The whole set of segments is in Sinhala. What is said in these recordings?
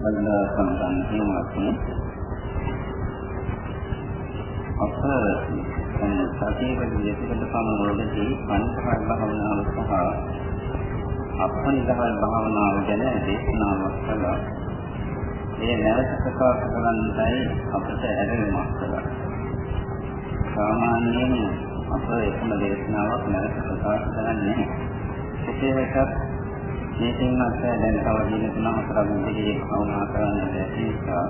සඳහා සම්බන්ධ වීමක් අප සතියේ විදිහට පමණවලදී පංචකාර භාවනාව සහ අපනිදහල් භාවනාව ගැන දේශනාවක් කළා. ඒ නැවත ප්‍රකාශ කරන්නයි අපට ඇරෙන්නක් කළා. සාමාන්‍යයෙන් අප එකම දේශනාවක් නැවත ප්‍රකාශ කරන්නේ කෙසේ වෙතත් මේ තින්වත් දැන් තව දින තුනක් හතරක් ඉදිරියේ භාවනා කරන්න බැරි නිසා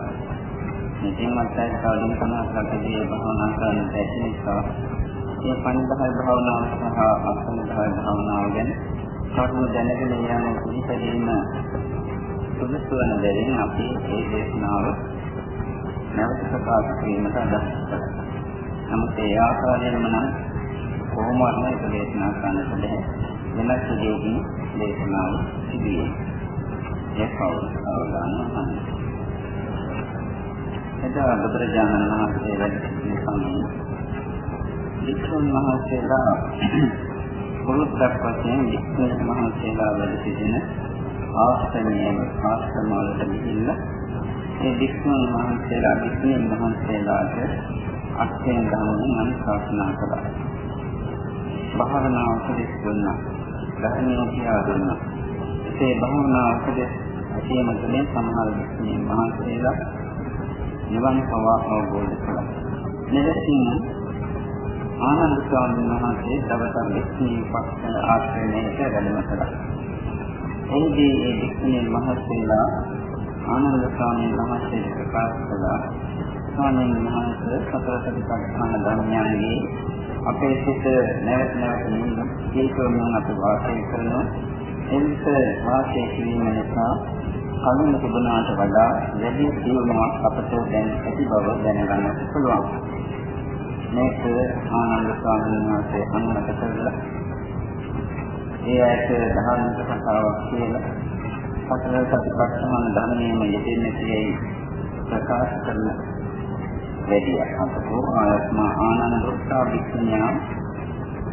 මේ තින්වත් තව දින තුනක් හතරක් ඉදිරියේ භාවනා කරන්න බැරි නිසා මේ පණිදාය භාවනාව සහ අසන්නදාය භාවනාව ගැන කරුණු දැනගෙන යන පිළිපැදීම සුදුසු වන බැවින් අපි මේ දේශනාව නැවත ප්‍රකාශ කිරීමට අදහස් කළා. නමුත් ඒ ආකාරයෙන්ම නම් කොහොමවත් මේක දේශනා කරන්නට බැහැ. වෙනස් විදිහකින් දේශනාව සිදුවේ. ඒ කවුරුත් අවදානම් එදා බුදුරජාණන් වහන්සේ වැඩ සිටින සමයේ වික්‍රම මහසේලා පුරුද්දක් වශයෙන් වික්‍රම මහසේලා වැඩ සිටින ආශ්‍රමයේ ආශ්‍රමවලට ගිහිල්ලා ඒ වික්‍රම මහසේලා වික්‍රම මහසේලාට අත්යෙන් ගමන අනුශාසනා කළා. භාවනා උපදෙස් දුන්නා. ධර්මයේ කියා දුන්නා. ඒ භාවනා උපදෙස් ඇසීම තුළින් සමහර වික්‍රම මහසේලා නිවන් පවා අවබෝධ කළා. මෙලෙසින් ආනන්ද ස්වාමීන් වහන්සේ දවසක් වික්‍රම පක්ෂ ආශ්‍රමයට වැඩම කළා. එහිදී ඒ වික්‍රම මහසේලා ආනන්ද ස්වාමීන් වහන්සේට ප්‍රකාශ කළා ස්වාමීන් වහන්සේ සතර සතිපට්ඨාන ධර්මයන්ගේ අපේ සිත නැවත නැවත ජීවිතයෙන් අප වාසය කරනවා. එවිට වාසය කිරීම නිසා කලින් තිබුණාට වඩා වැඩි දියුණුවක් අපට දැන් ඇති බව දැනගන්නට පුළුවන්. මේක ආනන්ද ස්වාමීන් වහන්සේ අනුමත කරලා ඒ ඇයට ධර්මික කතාවක් කියලා සතර සතිපට්ඨාන ධර්මයේම යෙදෙන්නේ කියයි ප්‍රකාශ කරන වැඩි අතකෝ ආත්මා ආනන්ද උත්සාහ විඥා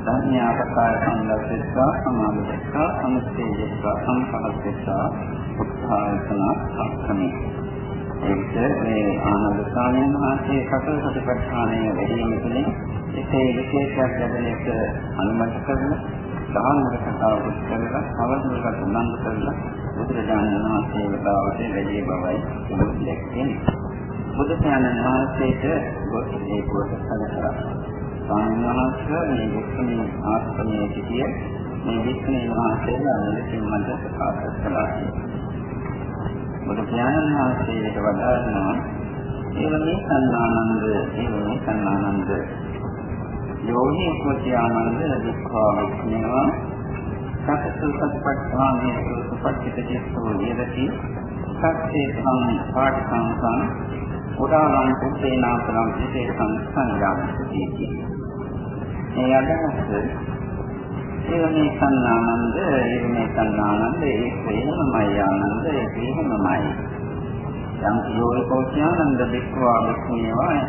ධර්මයාපකාර සංලස්සස්සා සමාධිස්සා සමුච්ඡේදස්සා සම්පහස්සස්සා උත්සාහයතන අක්‍රමී ඒත් මේ ආනන්ද ස්වාමීන් වහන්සේ සතර සතිපට්ඨානය වැඩිම තුළින් ඒකේ විශේෂයක් ලැබෙන එක අනුමත කරන ධාර්මික කතාවක් කරලා අවධිකට උනන්දු කරලා බුදුරජාණන් වහන්සේ වදාවට වැඩි බවයි දැක්කේ බුදු සයන්න් වහන්සේට ගොස් ඒ කොට සැලකලා සාමාන්‍යව මේ විස්මී ආත්මයේ සිටිය මේ විස්මී වහන්සේලා මෙලෙසින් මට ප්‍රකාශ කළා. බුදු සයන්න් වහන්සේට වදාරනවා ඒවනේ සන්නානන්ද ඒවනේ සන්නානන්ද යෝනි කුත්‍යානන්ද දුක්ඛා විස්මේවා සත්‍ය සත්පත්තානේ සුපච්චිතේසෝ නිරති සත්‍යේ සම් පාඨං උදාහරණ කුසේනාතරම් විශේෂං සංඥාති. මේ අදහස ඒවනේ සන්නානන්ද ඒවනේ සන්නානන්ද ඒක එහෙමමයි ආනන්ද ඒක එහෙමමයි. යම් යෝනිකෝඥානන්ද වික්වා වික්මේවා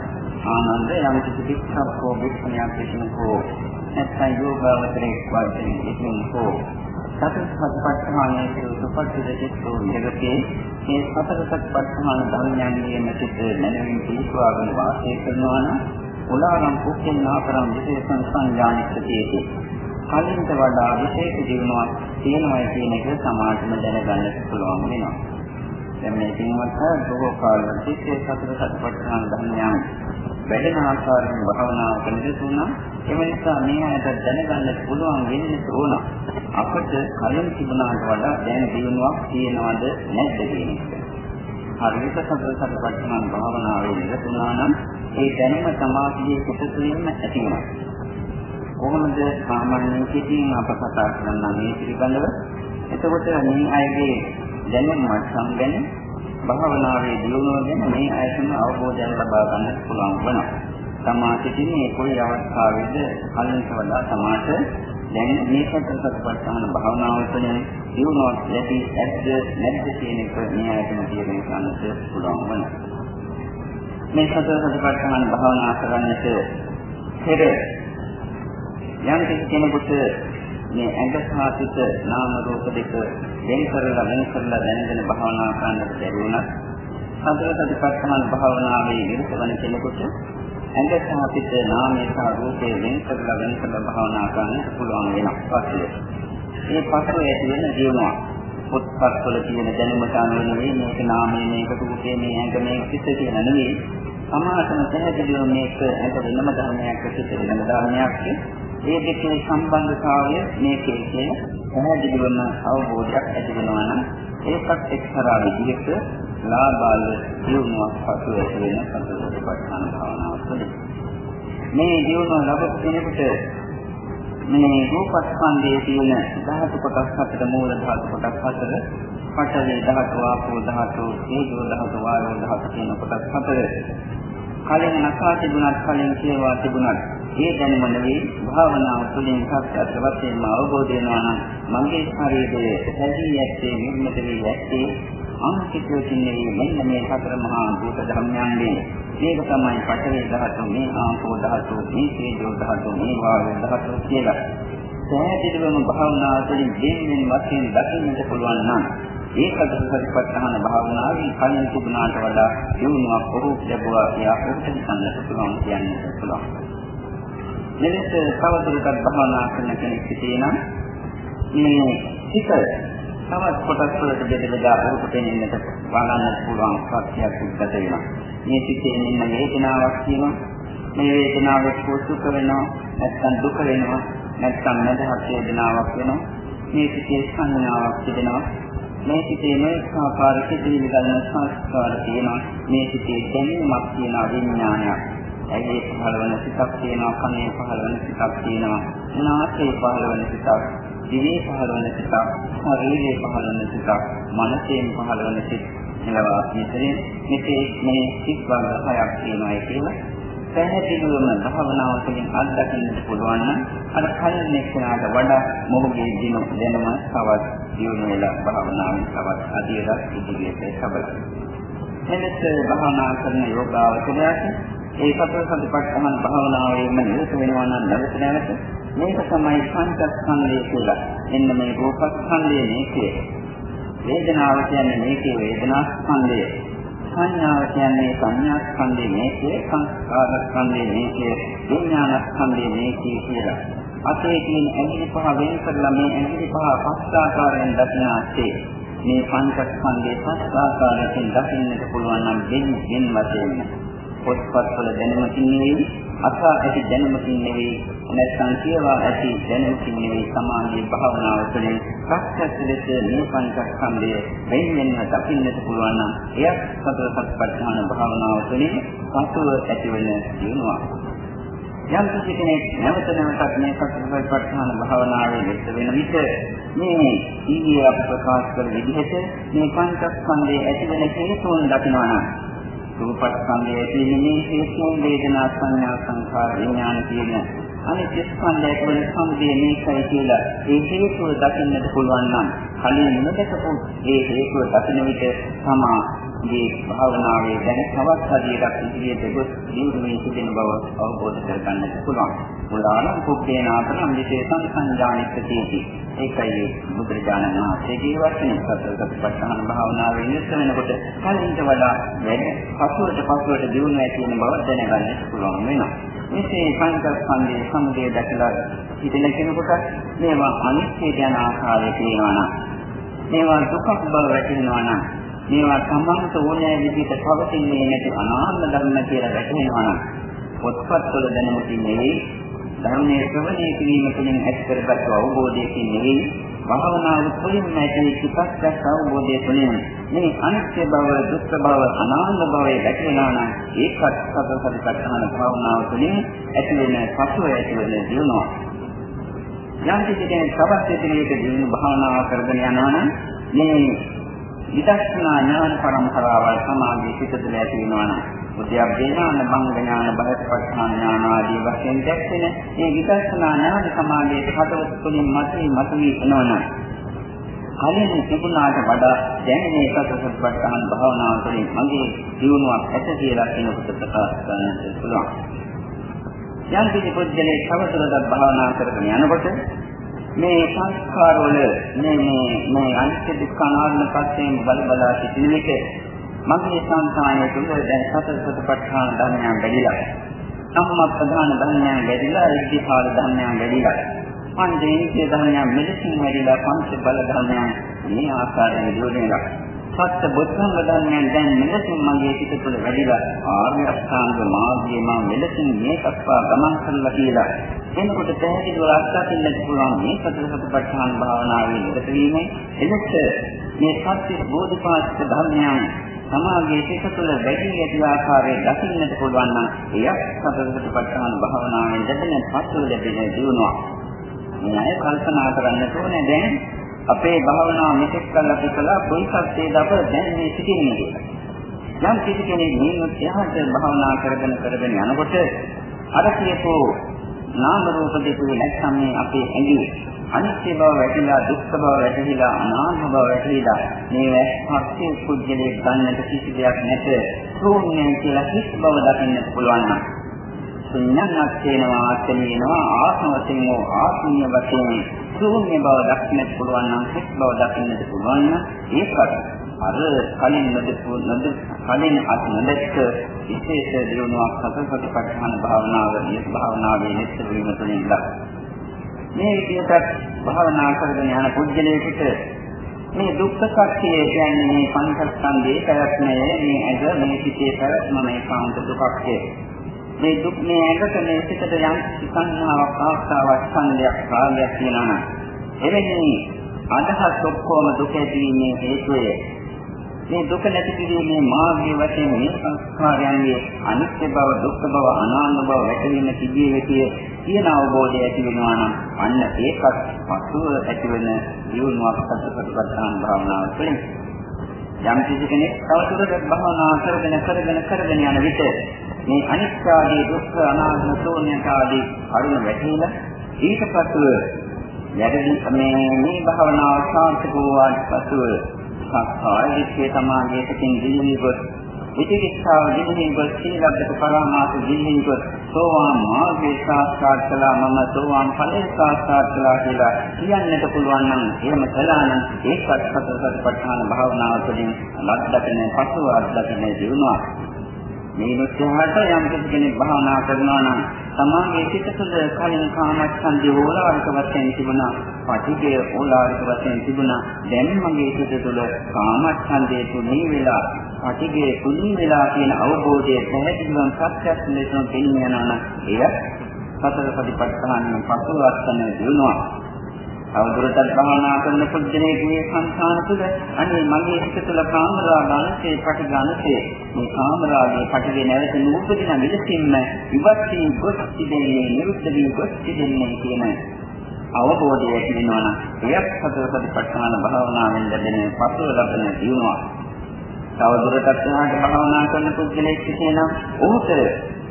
ආනන්ද යම් කිසි වික්ෂප්පෝ වික්ෂණයක් විසිනකෝ නැත්නම් යෝගාවතරේ වශයෙන් විසිනකෝ සතර සත්පත්ථානයේ සුපටිදෙච්චෝ නිරකේ මේ සතර සත්පත්ථාන ධර්මයන්ගේ මෙසිට නැනවින් පිළිසුවාගෙන වාසය කරනවා නම් උලාරම් කුක්කෙන් නාකරම් විශේෂ සංඥානිකතියේදී කලින්ට වඩා විශේෂ ජීවනයක් තියෙනවා කියන එක සමාජම දැනගන්නට පුළුවන් වෙනවා. දැන් මේ පින්වත් බොහෝ කාලවල සිත්තේ සතර සත්පත්ථාන ධර්මයන් වැඩෙන ආකාරයෙන් භාවනා කරන තුන එම නිසා මේ ඇයට දැනගන්න පුළුවන් වෙන්න ඕන. අපට කලින් තිබුණාට වඩා දැන් දිනුවක් තියෙනවද නැද්ද කියන එක. හරියට සතර සතිපට්ඨාන භාවනාවේ නිරතුණා නම් ඒ දැනුම සමාධියේ පිටුතුලින්ම ඇති වෙනවා. කොහොමද සාමාන්‍යයෙන් කිසිම අප කතා කරන මේ පිළිබඳව එතකොට මේ අයගේ දැනුම මට්ටම් ගැන භාවනාවේ දියුණුව ගැන මේ අයතන අවබෝධයක් ලබා ගන්න පුළුවන් වෙනවා. තමා සිටින්නේ කොයි අවස්ථාවේද කලින්ට වඩා තමාට දැන් මේ සතර සතිපට්ඨාන භාවනාව තුළින් දියුණුවක් ලැබී ඇද්ද නැද්ද කියන එක මේ ආයතන තීරණය කරන්නට පුළුවන් වෙනවා. මේ සතර සතිපට්ඨාන භාවනා කරන්නට පෙර යම් කෙනෙකුට මේ ඇඟ සහ සිත නාම රූප දෙක වෙන් කරලා වෙන් කරලා දැනගෙන භාවනා කරන්නට බැරි වුණත් සතර සතිපට්ඨාන භාවනාවේ නිරත වන කෙනෙකුට ඇඟ සහ සිත නාමය සහ රූපේ වෙන් කරලා වෙන් කරලා භාවනා කරන්නට පුළුවන් වෙනවා පස්සේ. මේ පස්සේ ඇති වෙන දියුණුව පොත්පත් වල තියෙන දැනුමට අනුව නෙවෙයි මේක නාමය මේක රූපේ මේ ඇඟ මේ සිත කියන නෙවෙයි. සමාතන පැහැදිලිව මේක ඇඟ වෙනම ධර්මයක් සිත වෙනම ධර්මයක් ඒ දෙකේ සම්බන්ධතාවය මේකේ කියන පැහැදිලිවම අවබෝධයක් ඇති වෙනවා නම් ඒකත් එක්තරා විදිහක ලාභාල දියුණුවක් පසු ඇති වෙන සතරපට්ඨාන භාවනාව තුළින් මේ දියුණුව ලැබපු කෙනෙකුට මේ රූපස්කන්ධයේ තියෙන ධාතු කොටස් හතර මූල ධාතු කොටස් හතර පඨවි ධාතු ආපෝ ධාතු තේජෝ ධාතු වායෝ ධාතු කියන කොටස් හතර කලින් නැසා තිබුණත් කලින් කියවා තිබුණත් ඒ දැනුම නෙවෙයි භාවනාව තුළින් සත්‍යත් වශයෙන්ම අවබෝධ වෙනවා නම් මගේ ශරීරයේ හැදී යැත්තේ නිර්මිත වී යැත්තේ අන්තිකෝකින් නෙවෙයි මෙන්න මේ හතර මහා භූත ධර්මයන්ගේ මේක තමයි පඨවි ධාතු මේ ආපෝ ධාතු මේ තේජෝ ධාතු මේ වායෝ ධාතු කියලා. පැහැදිලිවම භාවනාව තුළින් දෙන්නේ වශයෙන් දකින්නට පුළුවන් නම් ඒකද සතිපට්ඨාන භාවනාවේ කලින් තිබුණාට වඩා දියුණුවක් පොරොක් ලැබුවා කියලා ඔබට හිතන්නට පුළුවන් කියන්නට පුළුවන්. මෙලෙස තවදුරටත් භාවනා කරන කෙනෙක් සිටිනම් මේ හිත තවත් කොටස් වලට බෙදලා ඔබට පෙනෙන්නට බලන්නට පුළුවන් සත්‍යයක් උද්ගත වෙනවා. මේ සිිතේ ඉන්න වේදනාවක් තියෙනවා. මේ වේදනාව සුඛ වෙනවා නැත්නම් දුක වෙනවා නැත්නම් නැදහත් වේදනාවක් වෙනවා. මේ සිිතේ සංඥාවක් තිබෙනවා. මේ සිිතේ මේක ආකාර සිතිවිලි ගන්න සංස්කාර තියෙනවා. මේ සිිතේ දැනීමක් තියෙන විඥානයක්. ඇගේ පහළවන සිතක් තියෙනවා, කනේ පහළවන සිතක් තියෙනවා, නාසයේ පහළවන සිතක්, දිවේ පහළවන සිතක්, ශරීරයේ පහළවන සිතක්, මනසෙන් පහළවන සිතක්. එනවා මෙතන මෙතේ මේ සිත් වර්ග හයක් තියෙනවා කියලා පැහැදිලිවම භාවනාව තුළින් අත්දකින්නට පුළුවන් නම් අර කලින් එක්කනට වඩා මොහුගේ දින දැනම තවත් දියුණු වෙලා භාවනාවෙන් තවත් අධිරක් ඉදිරියට සබලයි. මෙලෙස භාවනා කරන යෝගාවචරයට ඒ සතර සතිපට්ඨාන භාවනාවේම නිරත වෙනවා නම් නැවත නැවත මේක තමයි පංචස්කන්ධය කියලා. එන්න මේ රූපස්කන්ධය මේකේ. වේදනාව කියන්නේ මේකේ වේදනා ස්කන්ධය. සංඥාව කියන්නේ සංඥා ස්කන්ධය මේකේ සංස්කාර ස්කන්ධය මේකේ විඥාන ස්කන්ධය මේකේ කියලා. අපේ තියෙන ඇඟිලි පහ වෙන කරලා මේ ඇඟිලි පහ පස් ආකාරයෙන් දක්නාසේ මේ පංචස්කන්ධයේ පස් ආකාරයෙන් දකින්නට පුළුවන් නම් දෙන්න දෙන්න වශයෙන් පොත්පත්වල දැනුමකින් නෙවෙයි අසා ඇති දැනුමකින් නෙවෙයි නැත්නම් කියවා ඇති දැනුමකින් නෙවෙයි සමාධි භාවනාව තුළින් ප්‍රත්‍යක්ෂ ලෙස මේ පංචස්කන්ධය වෙන්වෙන්ව දකින්නට පුළුවන් නම් එයත් සතර සතිපට්ඨාන භාවනාව තුළින් පසුව ඇතිවන දිනුවක්. යම් කෙනෙක් නැවත නැවතත් මේ සතිපට්ඨාන භාවනාවේ යෙද වෙන විට මේ ඊයේ අප ප්‍රකාශ කළ විදිහට මේ පංචස්කන්ධයේ ඇතිවන හේතුන් දකිනවා නම් රූපස්කන්ධයේ තියෙන මේ හේතුන් වේදනා සංඥා සංඛාර විඥාන කියන අනිත් ස්කන්ධයක වල සම්දේ මේකයි කියලා ඒ හේතුව දකින්නට පුළුවන් නම් කලින් නොදකපු ඒ හේතුව දකින්න විට තමා මේ භාවනාවේ දැන තවත් හදියටක් ඉදිරියට ගොස් දියුණුවේ සිටින බව අවබෝධ කරගන්නට පුළුවන්. මුලානම් කුප්පේනාතනම් විශේෂං සංජානිත තියෙති. ඒකයි බුදුරජාණන් වහන්සේගේ වචනේ සතරසතිපට්ඨාන භාවනාවේ නිරත වෙනකොට කලින්ට වඩා වැඩ පසුවට පසුවට දියුණුව ඇති වෙන බව දැනගන්නට පුළුවන් වෙනවා. මෙසේ පංචස්කන්ධයේ සමුදය දැකලා හිතන කෙනෙකුට මේවා අනිත්‍ය යන ආකාරය කියනවා නම් මේවා දුකක් බව වැටහෙනවා නම් මේවා සම්බන්ධ ඕනෑ විදිහට පවතින්නේ නැති අනාත්ම ධර්ම කියලා වැටහෙනවා නම් පොත්පත්වල දැනුමකින් නෙවෙයි ධර්මයේ ශ්‍රවණය කිරීම තුළින් ඇති කරගත් අවබෝධයකින් නෙවෙයි භාවනාව තුළින් නැති සුපස්සක් අවබෝධය තුළින් මේ අනිත්‍ය බව දුක්ඛ බව අනාත්ම බව දැකලා නම් ඒකත් සතර සතිපට්ඨාන භාවනාව තුළින් ඇති වෙන පසුව ඇති වෙන දිනුවා යම් කිසි කෙනෙක් තවත් ඉදිරියට දිනු භාවනාව කරගෙන යනවා නම් මේ විදර්ශනා ඥාන පරම්පරාවල් සමාධි සිත තුළ ඇති වෙනවා නම් උද්‍යප්පේනාන මංග ඥාන බහත්පත්ඨාන ඥාන ආදී වශයෙන් දැක්වෙන මේ විදර්ශනා ඥාන සමාධියේ හදවත තුළින් මතුවී මතුවී එනවනම් කලින් තිබුණාට වඩා දැන් මේ සතරසත්පත්ඨාන භාවනාව තුළින් මගේ ජීවණයක් ඇත කියලා කෙනෙකුට ප්‍රකාශ කරන්නට පුළුවන්. යම් කිසි පුද්ගලයෙක් තවදුරටත් භාවනා කරගෙන යනකොට මේ සංස්කාර වල මේ මේ මේ අනිත්‍ය දුක්ඛ අනාත්ම පස්යෙන් බල බලා සිටින විට මගේ සංසාරයේ තුල දැන් සතර සතිපට්ඨාන ධර්මයන් වැඩිලා. සම්මා ප්‍රධාන ධර්මයන් වැඩිලා, ඉද්ධිපාද ධර්මයන් වැඩිලා. පංචේන්ද්‍රිය ධර්මයන් මෙලෙසින් වැඩිලා පංච බල ධර්මයන් මේ ආකාරයෙන් දියුණුවලා. සත්‍ය බුද්ධංග ධර්මයන් දැන් මෙලෙසින් මගේ සිත තුළ වැඩිලා ආර්ය අෂ්ටාංග මාර්ගයේ මා මෙලෙසින් මේකස්පා ගමන් කරලා කියලා එනකොට පැහැදිලිව අත්දකින්න පුළුවන් මේ සතර සතිපට්ඨාන භාවනාවේ නිරත වීමෙන් එලෙස මේ සත්‍ය බෝධිපාක්ෂික ධර්මයන් සමාගයේ සිත තුළ වැඩි ඇති ආකාරයේ දකින්නට පුළුවන් නම් එයක් සතර සතිපට්ඨාන භාවනාවෙන් ලැබෙන පස්ව ලැබෙන දියුණුවක්. මේ අය කල්පනා කරන්න ඕනේ දැන් අපේ භාවනාව මෙතෙක් කල් අපි කළා කොයි සත්‍යයද අප දැන් මේ සිටින්නේ කියලා. යම් කිසි කෙනෙක් මේ එහාට භාවනා කරගෙන කරගෙන යනකොට අර කියපෝ නාම රූප දෙක නැත්නම් මේ අපේ ඇඟේ අනිත්‍ය බව වැටිලා දුක්ඛ බව වැටිලා අනාත්ම බව වැටිලා මේ හත්ය කුජලයේ ගන්නට කිසි දෙයක් නැත ශූන්‍යයි කියලා හිස් බව දකින්නට පුළුවන් නම් ශුන්‍යයක් තේනවා ආත්මේනවා ආත්ම වශයෙන් හෝ ආත්මීය වශයෙන් ශූන්‍ය බව දකින්නට පුළුවන් නම් හිස් බව දකින්නට පුළුවන් නම් ඒකත් අර කලින් නොදෙපු නොද කලින් අත් නොදැක්ක විශේෂ දියුණුවක් සතරපටිපට්ඨාන භාවනාව මේ භාවනාවේ නිස්සල වීම තුළින් ලබනවා. මේ විදිහට භාවනා කරගෙන යන පුද්ගලයෙකුට මේ දුක්ඛ සත්‍යය කියන්නේ මේ පංචස්කන්ධයේ පැවැත්මය මේ ඇඟ මේ සිතේ පැවැත්ම මේ කාන්ත දුක්ඛය. මේ දුක් මේ ඇඟට මේ සිතට යම් සංහාවක් ආස්තාවක් ඡන්දයක් රාගයක් තියෙනවා නම් එවැනි අදහස් ඔක්කොම දුක ඇතිවීමේ හේතුවේ මේ දුක නැති කිරීමේ මාර්ගය වශයෙන් මේ සංස්කාරයන්ගේ අනිත්‍ය බව, දුක්ඛ බව, අනාත්ම බව වැටහීම තිබිය යුතුය කියන අවබෝධය ඇති වෙනවා නම් අන්න ඒකත් පසුව ඇතිවෙන ජීවණයක් සත්‍යපටිපදාන භාවනාව තුළින් යම් කිසි කෙනෙක් තවදුරටත් භාවනා කරගෙන කරගෙන කරගෙන යන විට මේ අනිත්‍ය ආදී දුක්ඛ අනාත්ම ශූන්‍යත ආදී අරුණ වැටහිලා ඊට පසුව යටදී මේ මේ භාවනාව සාර්ථක වූාට පසුව සංස්කාර විශ්ේ සමාගයේ සිටින් දිලිහි ගොස් විචිකිච්ඡාව දිලිහි ගොස් සීලබ්බත පරමාස දිලිහි ගොස් සෝවාන් මාර්ගයේ සාක්ෂාත් කළා. මම සෝවාන් ඵලයේ සාක්ෂාත් කළා කියලා කියන්නට පුළුවන් නම් එහෙම කළා නම් ඒකත් සතර සතිපට්ඨාන භාවනාව තුළින් ලද්දකන පසුව අද්දකන දිනුවා. මේ මුත්‍යාට යම් කෙනෙක් භාවනා කරනවා නම් සමාගයේ සිට තුළ කලින් කාමච්ඡන්දේ ඕලාරික වශයෙන් තිබුණා, පටිඝය ඕලාරික වශයෙන් තිබුණා. දැන් මගේ සිට තුළ කාමච්ඡන්දේ තුනී වෙලා, පටිඝය තුනී වෙලා කියන අවබෝධය පැහැදිලිවම ප්‍රත්‍යක්ෂ ලෙසම පෙනී යනවා නම් එය සතර සතිපට්ඨානයෙන් පසු අත්න දිනුවා. අවදුරටත් භාවනා කරන පුද්ගලයෙකුගේ සංසාන තුළ අනේ මගේ හිත තුළ කාමරාගානසේ පටිඝානසේ මේ කාමරාගේ පටිඝේ නැවත නූපදින විදසින්ම ඉවත් වී ගොස් තිබෙන්නේ නිරුද්ධ වී ගොස් තිබෙන්නේ කියන අවබෝධය ඇතිවෙනවා නම් එයත් සතර සතිපට්ඨාන භාවනාවෙන් ලැබෙන පසුව ලබන දියුණුවක්. තවදුරටත් එහාට භාවනා කරන පුද්ගලයෙක් කියනවා ඔහුට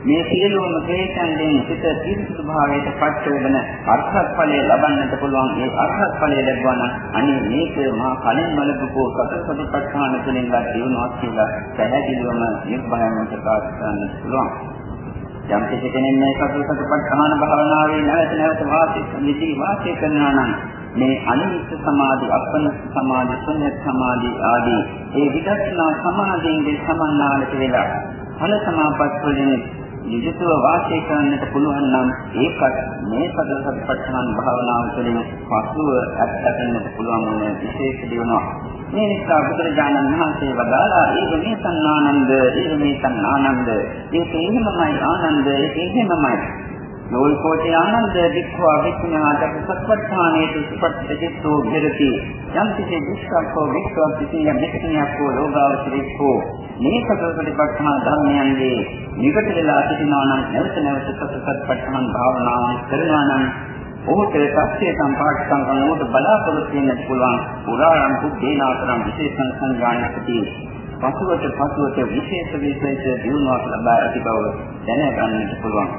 මේ සියලුම ක්ලේශයන්ගෙන් සිත පිරිසුදු භාවයට පත් වෙන අර්ථත් ඵලය ලබන්නට පුළුවන් ඒ අර්ථත් ඵලය ලැබුවා නම් අනේ මේක මා කලින් මලකෝ සතර සතිපට්ඨාන තුළින් ලැබ දිනුවක් කියලා පැහැදිලිවම නිර්භයව ප්‍රකාශ කරන්න පුළුවන්. යම් කෙනෙක් මේ සතර සතිපට්ඨාන භාවනාවේ නැවත නැවත වාසය නිදී වාසය කරනවා නම් මේ අනිත්‍ය සමාධි, අපනස සමාධි, ශුන්‍ය සමාධි ආදී ඒ විදර්ශනා සමාධියෙන් සමන්නාලට වෙලා ඵල සමාපත් වලින් යුතුව වාසය කරන්නට පුළුවන් නම් ඒකත් මේ සතර සතිපට්ඨාන භාවනාව තුළින් පසුව අත්දකින්නට පුළුවන් වන විශේෂ දිනුවක්. මේ නිසා බුදුරජාණන් වහන්සේ වදාළා ඒක මේ සන්නානන්ද, ඒක මේ සන්නානන්ද, ඒක එහෙමමයි ආනන්ද, ඒක එහෙමමයි. යෝල්කෝටි ආනන්ද වික්ඛවා වික්ඛුණාට සත්පත්ථානයේ සුපත්තිජිතෝ විරති යම් කිසි දුෂ්කරකෝ වික්ඛවා පිටිය මෙතනියකෝ රෝගාවචරිකෝ මේ සතරපටිපට්ඨාන ධර්මයන්ගේ නිකට වෙලා සිටිනවා නම් නැවත නැවත සතරපටිපට්ඨාන භාවනාව කරනවා නම් ඔහුට සත්‍ය සම්පාට සංකල්පනෝට බලාපොරොත්තු වෙන්න පුළුවන් පුරාණ පුද්දේනාතරම් විශේෂ සංඥානකදී පසුවට පසුවට විශේෂ විශේෂ දිනුවක් ලබා ඇති බව දැනගන්නට පුළුවන්.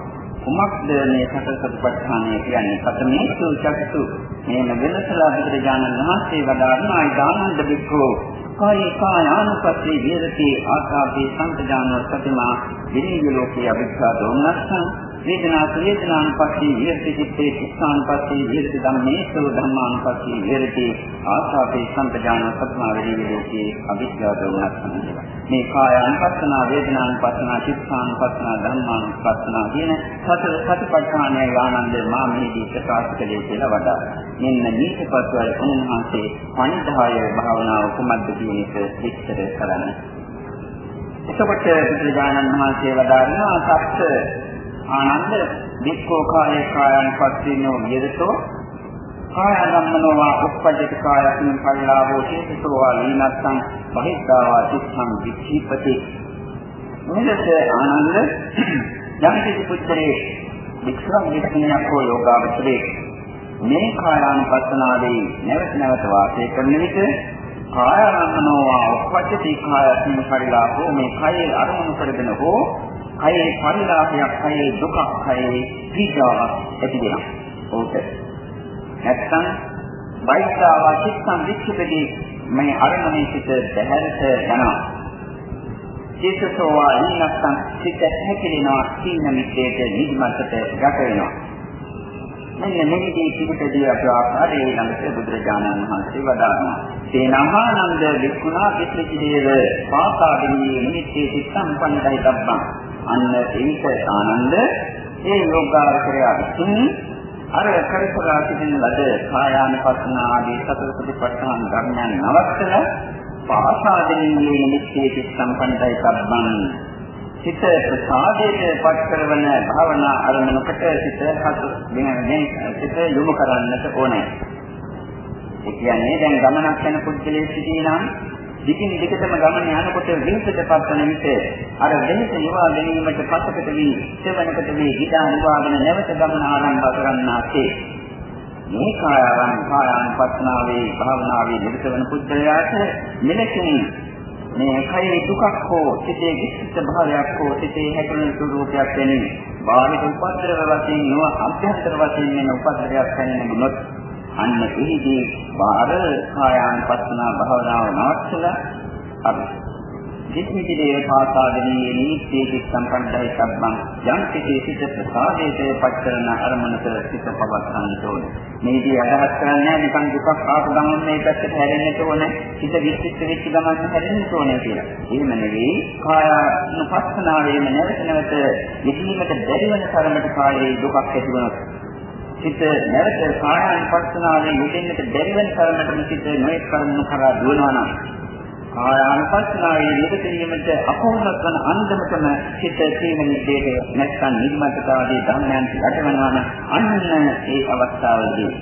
කුමක්ද මේ සතර සතිපට්ඨානය කියන්නේ? කතමේසු චක්සු මේන වෙනසලා බුදුරජාණන් වහන්සේ වදාළායි දානන්ද බික්ඛෝ කායේ කායානුපස්සී විහෙරති. ආකාපේ සංකජාන සතිමා විනීය ලෝකේ අවිද්‍යා දෝමනස්සං. වේදනා වේදනානුපස්සී විහෙරති චිත්තේ චිත්තානුපස්සී විහෙරති ධම්මේ සෝ ධම්මානුපස්සී විහෙරති ආසාපේ සම්පජාන සත්‍මා වේදේති අවිද්‍යාව දෝමනස්සන මේ කාය අනුපස්සනා වේදනා අනුපස්සනා චිත්තානුපස්සනා ධම්මානුපස්සනා කියන සතර සතිපට්ඨානය ආනන්ද මාමෙහිදී ප්‍රකාශ කළේ කියලා වඩා. මෙන්න නීතිපත්වල උන්වහන්සේ පණිදාය භාවනාව කුමද්ද කියන එක විස්තර කරන්නේ. එතකොට බුදුරජාණන් වහන්සේ වදාළනවා සත්‍ය ආනන්ද වික්ඛෝ කායේ කායන් පස්සිනෝ විරතෝ කායගම්මනෝවා උප්පජිත කායස්මින් පරිලාභෝ චේතසෝවා ලීනස්සං බහිද්ධාවා චිත්තං වික්ඛීපති. මෙලෙස ආනන්ද යම් කිසි පුත්‍රයේ වික්ෂරම් වික්ෂණයක් හෝ යෝගාවචරයේ මේ කායානුපස්සනාවේ නැවත නැවත වාසය කරන විට කායරමනෝවා උපපච්චති කායස්මින් පරිලාභෝ මේ කයේ අරමුණු කරගෙන හෝ කයේ පරිලාභයක් කයේ දුකක් කයේ පීඩාවක් ඇති වෙනවා. ඕක. නැත්තම් වෛද්‍යාව චිත්තම් විච්ඡේදදී මේ අරමුණේ සිට බැහැරට යනවා. චේතසෝවා ඉන්නස්සම් සිත හැකිලෙනවා සීන මිත්‍යයට නිදිමතට යට වෙනවා. මෙන්න මෙහිදී පිටදී අප ආකාරයේ ළඟට බුදුරජාණන් වහන්සේ වදාළා. තේනහානන්ද විකුණා පිටිදේව පාසාදීනේ නිමිත්තේ සිත්තම්පන්නයි තබ්බං. අන්න ඒක ආනන්ද ඒ යෝගාවචරය විසින් අර කරකලා සිටින ලද කායානුපස්සන ආදී සතර සතිපට්ඨාන ධර්මයන් නවත්තලා පාසාදීනේ නිමිත්තේ සිත්තම්පන්නයි තබ්බං. සිත ප්‍රසාදයේ පත් කරන භාවනා අරමුණකට සිත හසු වෙන සිත යොමු කරන්නට ඕනේ. ඒ කියන්නේ දැන් ගමනක් යන පුද්ගලයෙක් සිටිනම් දිගින් දිගටම ගමන යනකොට වෙනසටපත් වන විට අර වෙනස නිවා ගැනීමට පසකට වී සෙවණකට වී ගිඩා නිවාගෙන නැවත ගමන ආරම්භ කරන්නාසේ මේ කායයන් කායයන් පස්නාවේ භාවනාවේ නිරත වන පුද්ගලයාට මෙලෙසින්. මේ කයේ දුකක් හෝ සිතේ කිසිත් භාවයක් හෝ සිතේ හැකලන ස්වરૂපයක් වෙනින්. බාහිර උපද්දර වශයෙන් නොව අභ්‍යන්තර වශයෙන් වෙන උපද්දරයක් වෙනින් අන්න එහිදී බාහිර කායානුපස්සනා භාවනාව නවත්තලා අපි විස්මිතිදේ පාසාදනී නීත්‍යයේ සම්පන්නයි සම්බන් යම් කිසි සිත ප්‍රසාදයේ පච්චරණ අරමුණක සිත පවත්වන්න ඕනේ. මේදී අදහස් කරන්නේ නිකන් දුකක් ආපු ගමන් මේ පැත්තට හැරෙන්නට ඕනේ. සිත විචිත්ත වෙච්ච ගමන් හැරෙන්නට ඕනේ කියලා. එහෙම නෙවෙයි කායනුපස්සනාවේම නැවත නැවත විදීමට බැරි වෙන තරමට කායේ දුකක් ඇති වෙනවා. සිත නැවත කායානුපස්සනාවේ යෙදෙන්නට බැරි වෙන තරමට සිත නොයෙක් කරුණු කරා දුවනවා නම් කායානුපස්සනාවේ යෙදෙන්නට අපෝහත් වන අන්දමතම සිත සීම නිදේට නැත්නම් නිර්මතතාවදී ධර්මයන් යටවනවා නම් අන්න ඒ අවස්ථාවේදී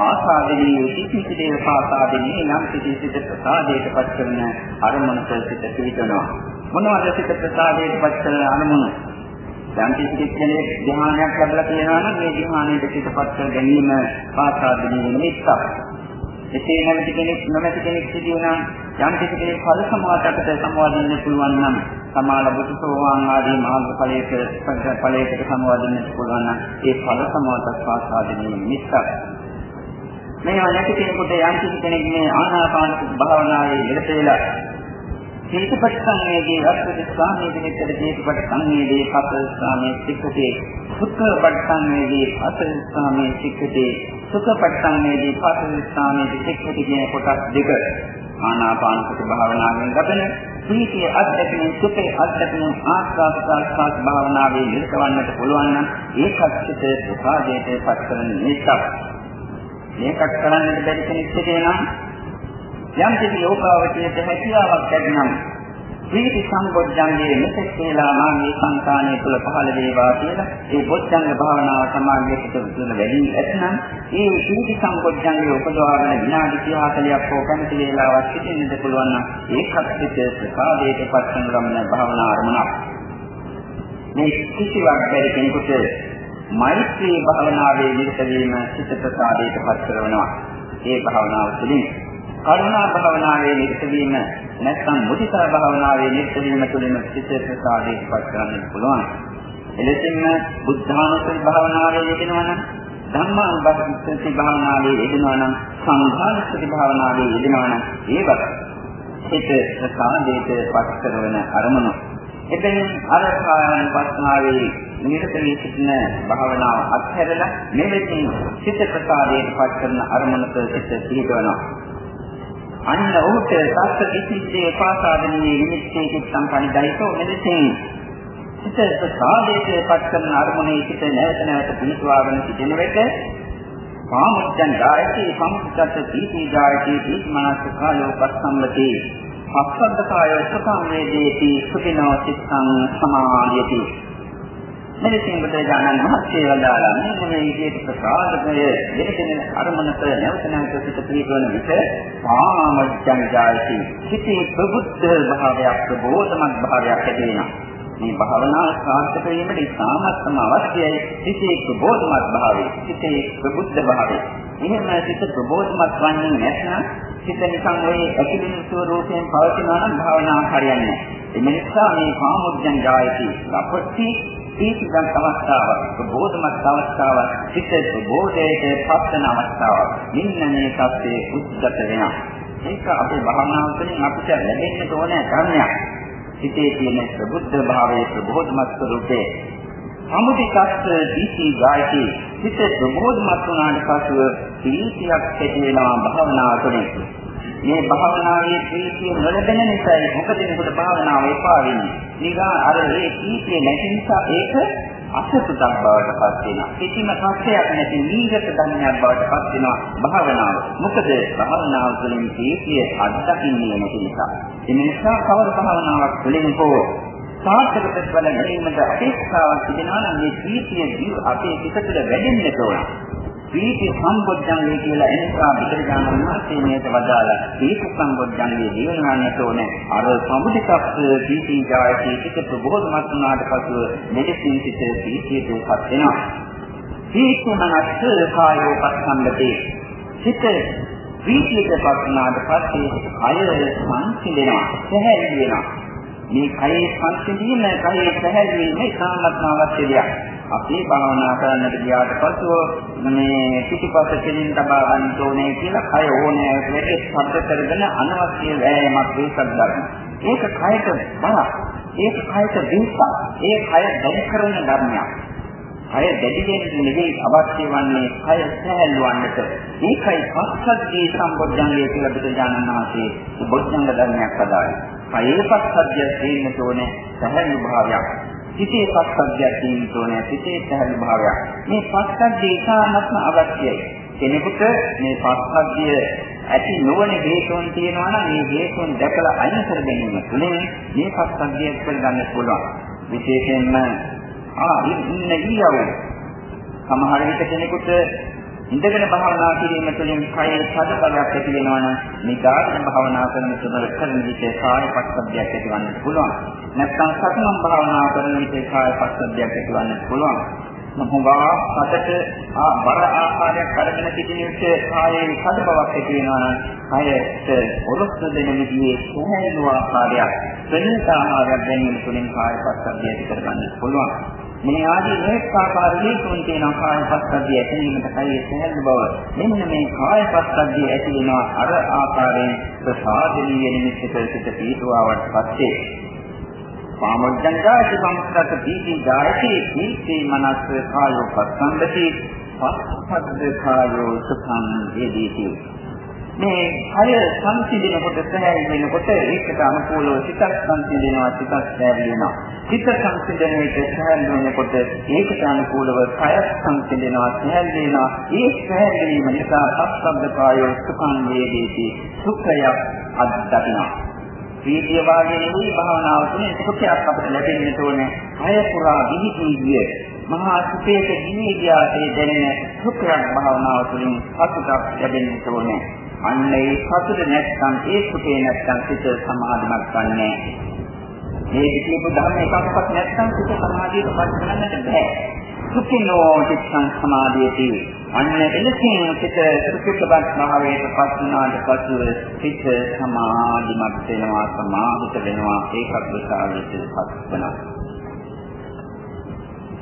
ආසාදෙනිය සිටිතේ පාසාදෙනිය නම් සිටිත ප්‍රසාදයට පත් කරන අරමුණට සිත පිළිතනවා මොනවද සිත ප්‍රසාදයට පත් කරන අරමුණ? යම් කිසි කෙනෙක් ධ්‍යානයක් ලැබලා තියෙනවා නම් මේ ධ්‍යානයේ පිටපත් කර ගැනීම පාසාදිනේ නිමිත්තක්. එසේ නැමැති කෙනෙක් නොමැති කෙනෙක් සිටිනා යම් කිසි කෙනෙක් ඵල සමාතකට සමවදින්න පුළුවන් නම් සමාල බුදු සෝවාන් ආදී මාර්ග ඵලයක ඵලයකට සමවදින්න පුළුවන් නම් ඒ ඵල සමාතක් පාසාදිනේ නිමිත්තක්. මේවා නැති කෙනෙකුට යම් කිසි කෙනෙක් මේ ආනාපාන භාවනාවේ නිරත වෙලා හේතුපට්ඨානයේදී අත්විස්වාමයේ දෙනෙක්ට හේතුපට්ඨානයේදී පතස්වාමයේ සික්කතේ සුඛපට්ඨානයේදී පතස්වාමයේ සික්කතේ සුඛපට්ඨානයේදී පතස්වාමයේ සික්කතේ කියන කොටස් දෙක ආනාපාන සති භාවනාවෙන් ලැබෙන ප්‍රීතිය අත්දැකීම සුඛේ අත්දැකීම ආස්වාද ප්‍රාස්වාද භාවනාවේ නිරතවන්නට පුළුවන් නම් ඒකත් සිට ප්‍රසාදයට පත් කරන නිසා මේකත් කරන්නට බැරි කෙනෙක් සිටිනවා යම් කිසි යෝගාවචරයට හැකියාවක් ලැබෙනම් ප්‍රීති සම්බොජ්ජංගේ මෙතෙක් කියලා මා මේ සංකාණය තුළ පහළ වේවා කියලා ඒ බොජ්ජංග භාවනාව සමාධියට තුළ වැඩි ඇතනම් ඒ ප්‍රීති සම්බොජ්ජංගේ උපදවාගෙන විනාඩි 30 40ක් හෝ කැමති වේලාවක් සිටින්නද පුළුවන් නම් ඒකත් පිට ප්‍රසාදයට පත්වන ගමන භාවනා අරමුණක්. මේ කිසිවක් බැරි කෙනෙකුට මෛත්‍රී භාවනාවේ නිරත වීම සිත ප්‍රසාදයට පත් කරනවා ඒ භාවනාව තුළින් කරුණා භාවනාවේ නිරත වීම නැත්නම් මුදිතා භාවනාවේ නිරත වීම තුළින් සිත ප්‍රසාදයට පත් කරන්න පුළුවන්. එලෙසින්ම බුද්ධානුස්සති භාවනාවේ යෙදෙනවා නම් ධම්මානුස්සති භාවනාවේ යෙදෙනවා නම් සංඝානුස්සති භාවනාවේ යෙදෙනවා නම් ඒවත් සිත ප්‍රසාදයට පත් කරන අරමුණු. එබැවින් අර කායන පස්නාවේ නිරත වී සිටින භාවනාව අත්හැරලා මෙලෙසින් සිත ප්‍රසාදයට පත් කරන අරමුණක සිට පිහිටවනවා. අන්න ඔහුට සත්‍ය කිසිසේ පාසාදනීය නිමිත්තේ කිත්තම් පරිදයිතෝ මෙලෙසින් සිත ප්‍රසාදයට පත් කරන අරමුණේ සිට නැවත නැවත පිහිටවාගෙන සිටින විට කාමච්ඡන් ධායති සම්පූර්ණ තීති ධායති දීමනස කාලෝ පස්සම්බති පස්සද්දකාය සුඛං වේදේති සුඛිනෝ චිත්තං සමාධියති. මෙලෙසින් බුදුරජාණන් වහන්සේ වදාළා. මෙන්න මේ විදිහට ප්‍රසාදකය දෙකෙන අරමුණක නැවත නැවත සිට පිළිගන විට කාමච්ඡන් ධායති සිටි ප්‍රබුද්ධ භාවයක් ප්‍රබෝධමත් භාවයක් ඇති වෙනවා. මේ භාවනාව සාර්ථක වීමට ඉතාමත්ම අවශ්‍යයි. සිතේ ප්‍රබෝධමත් භාවය සිතේ ප්‍රබුද්ධ භාවය. එහෙම සිත ප්‍රබෝධමත් වන්නේ නැත්නම් සිත නිකන් ඔය ඇකිලින ස්වරූපයෙන් පවතිනවා නම් භාවනාව හරියන්නේ නැහැ. ඒ නිසා මේ කාමොද්ජං ජායති. ලපටි පීතිගත් අවස්ථාව ප්‍රබෝධමත් අවස්ථාව සිත ප්‍රබෝධයට පත්වන අවස්ථාව මෙන්න මේ තත්ත්වයේ උද්ගත වෙනවා. ඒක අපේ භාවනාව තුළින් අපිට ලැබෙන්න ඕන ධර්මයක්. සිතේ තියෙන ප්‍රබුද්ධ භාවයේ ප්‍රබෝධමත් ස්වરૂපේ. සමුදිකස්ස දීති ගායති සිත ප්‍රබෝධමත් වුණාට පසුව ප්‍රීතියක් ඇති වෙනවා භාවනාව තුළින්. මේ භාවනාවේ ප්‍රීතිය නොලැබෙන නිසා මොකද මේකට භාවනාව එපා වෙන්නේ. නිකන් අර ඒ ප්‍රීතිය නැති නිසා ඒක අසතුටක් බවට පත් වෙනවා. කිසිම සත්‍යයක් නැති නීගත ධර්මයක් බවට පත් වෙනවා භාවනාව. මොකද භාවනාව තුළින් ප්‍රීතිය අත්දකින්නේ නැති නිසා. ඒ නිසා කවර භාවනාවක් තුළින් හෝ සාර්ථක ප්‍රතිඵල ගැනීමට අපේක්ෂාවක් තිබෙනවා නම් මේ ප්‍රීතිය අපේ සිත තුළ වැඩෙන්නට ඕන. ප්‍රීති සම්බොධ්‍යංගය කියලා එනිසා බුදුරජාණන් වහන්සේ මේක වදාලා ප්‍රීති සම්බොධ්‍යංගයේ දිනවන්නට ඕනේ අර සමුදිකප්ප ප්‍රීති ජායති සිත ප්‍රබෝධමත් වුණාට පසුව මෙලෙසින් සිත ප්‍රීතියටපත් වෙනවා. ප්‍රීති මනස කායෝ පස්සම්බතේ සිත ප්‍රීතියටපත් වුණාට පස්සේ කය සංසිඳෙනවා සැහැල්ලු වෙනවා. මේ කයේ සංසිඳීම කයේ සැහැල්ලු වීම ඉතාමත්ම අවශ්‍ය දෙයක්. අපි භාවනා කරන්නට ගියාට පස්සෙ මේ පිටිපස්ස කෙලින් තබා ගන්න ඕනේ කියලා කය ඕනේ වැඩි ශබ්ද කරගෙන අනවශ්‍ය වෑයමක් වේසක් ගන්න. ඒක කයට බලක්. ඒක කයට වින්සක්. ඒ කය දැඩි කරන ධර්මයක්. කය දැඩි වෙන්න නෙවෙයි අවශ්‍ය වන්නේ කය සැහැල්ලුවන්නට. ඒකයි පස්සද්ධී සම්බොධ්‍යංගය කියලා බුදුජානක මහසී බොද්ධංග ධර්මයක් හදාගන්නේ. කයේ පස්සද්ධිය තේින්න ඕනේ සැහැල්ලු භාවයක්. සිතේ පස්සද්ධියක් තියෙන්න ඕනේ සිතේ සහැල්ලු භාවයක්. මේ පස්සද්ධිය ඉතාමත්ම අවශ්‍යයි. කෙනෙකුට මේ පස්සද්ධිය ඇති නොවන හේතුන් තියෙනවා නම් මේ හේතුන් දැකලා අයින් කර ගැනීම තුළින් මේ පස්සද්ධිය පිළිගන්න පුළුවන්. විශේෂයෙන්ම ආ ඉන්න ඊයව. සමහර විට කෙනෙකුට ඉඳගෙන භාවනා කිරීම තුළින් කයේ සදබලයක් ඇති වෙනවා නම් මේ ධාර්ම භාවනා කරන සුබල කරන විට කාය පස්සද්ධියක් ඇතිවන්නත් පුළුවන්. නැත්නම් සතිමන් භාවනා කරන විට කාය පස්සද්ධියක් ඇතිවන්නත් පුළුවන්. මොහොවා සතට ආ බර ආකාරයක් කරගෙන සිටින විට කායේ සදබලක් ඇති වෙනවා නම් කයට ඔරොත්තු දෙන විදිහේ සහැල්ලු ආකාරයක් ප්‍රණීත ආහාරයක් ගැනීම තුළින් කාය පස්සද්ධිය ඇති කරගන්න පුළුවන්. මේ ආදී මේක ආකාර හේතුන් තියෙන කාය පස්සද්ධිය ඇතිවීමට කයේ සැහැල්ලු බව. මෙන්න මේ කාය පස්සද්ධිය ඇති වෙනවා අර ආකාරයෙන් ප්‍රසාදනීය නිමිත්තක සිට පීඩුවාවට පස්සේ. පාමොච්ඡංගාති සංස්කත පීති ජායති පීති මනස් කායෝ පස්සන්දති පස්සද්ද කායෝ සුඛං වේදීති. මේ කය සංසිඳනකොට සෑහී වෙනකොට ඒකට අනුකූලව සිතක් සංසිඳනවා සිතක් සෑහී වෙනවා. සිත සංසිඳන විට සෑහී වෙනකොට ඒකට අනුකූලව කය සංසිඳනවා සෑහී වෙනවා. ඒ සෑහී වීම නිසා සත්සබ්ද කායෝ සුඛං වේදේති සුඛයක් අත්දකිනවා. ප්‍රීතිය වාගේ නෙවෙයි භාවනාව තුනේ සුඛයක් අපිට ලැබෙන්න ඕනේ. කය පුරා විහිදී ගිය මහා සුඛයක දිනේ ගියාට දැනෙන සුඛයක් භාවනාව තුළින් සතුටක් ලැබෙන්න ඕනේ. අන්න ඒ සතුට නැත්නම් ඒ සුඛේ නැත්නම් සිත සමාධිමත් වන්නේ. මේ විදිහේ ධර්ම එකක්වත් නැත්නම් සිත සමාධියට පත් කරන්නට බෑ. සුඛිනෝ චිත්තං සමාධියති. අන්න එලෙසින් සිත සුඛිතවත් භාවයට පත් වුණාට පසුව සිත සමාධිමත් වෙනවා සමාහිත වෙනවා. ඒකත්වතාවයට පත් වෙනවා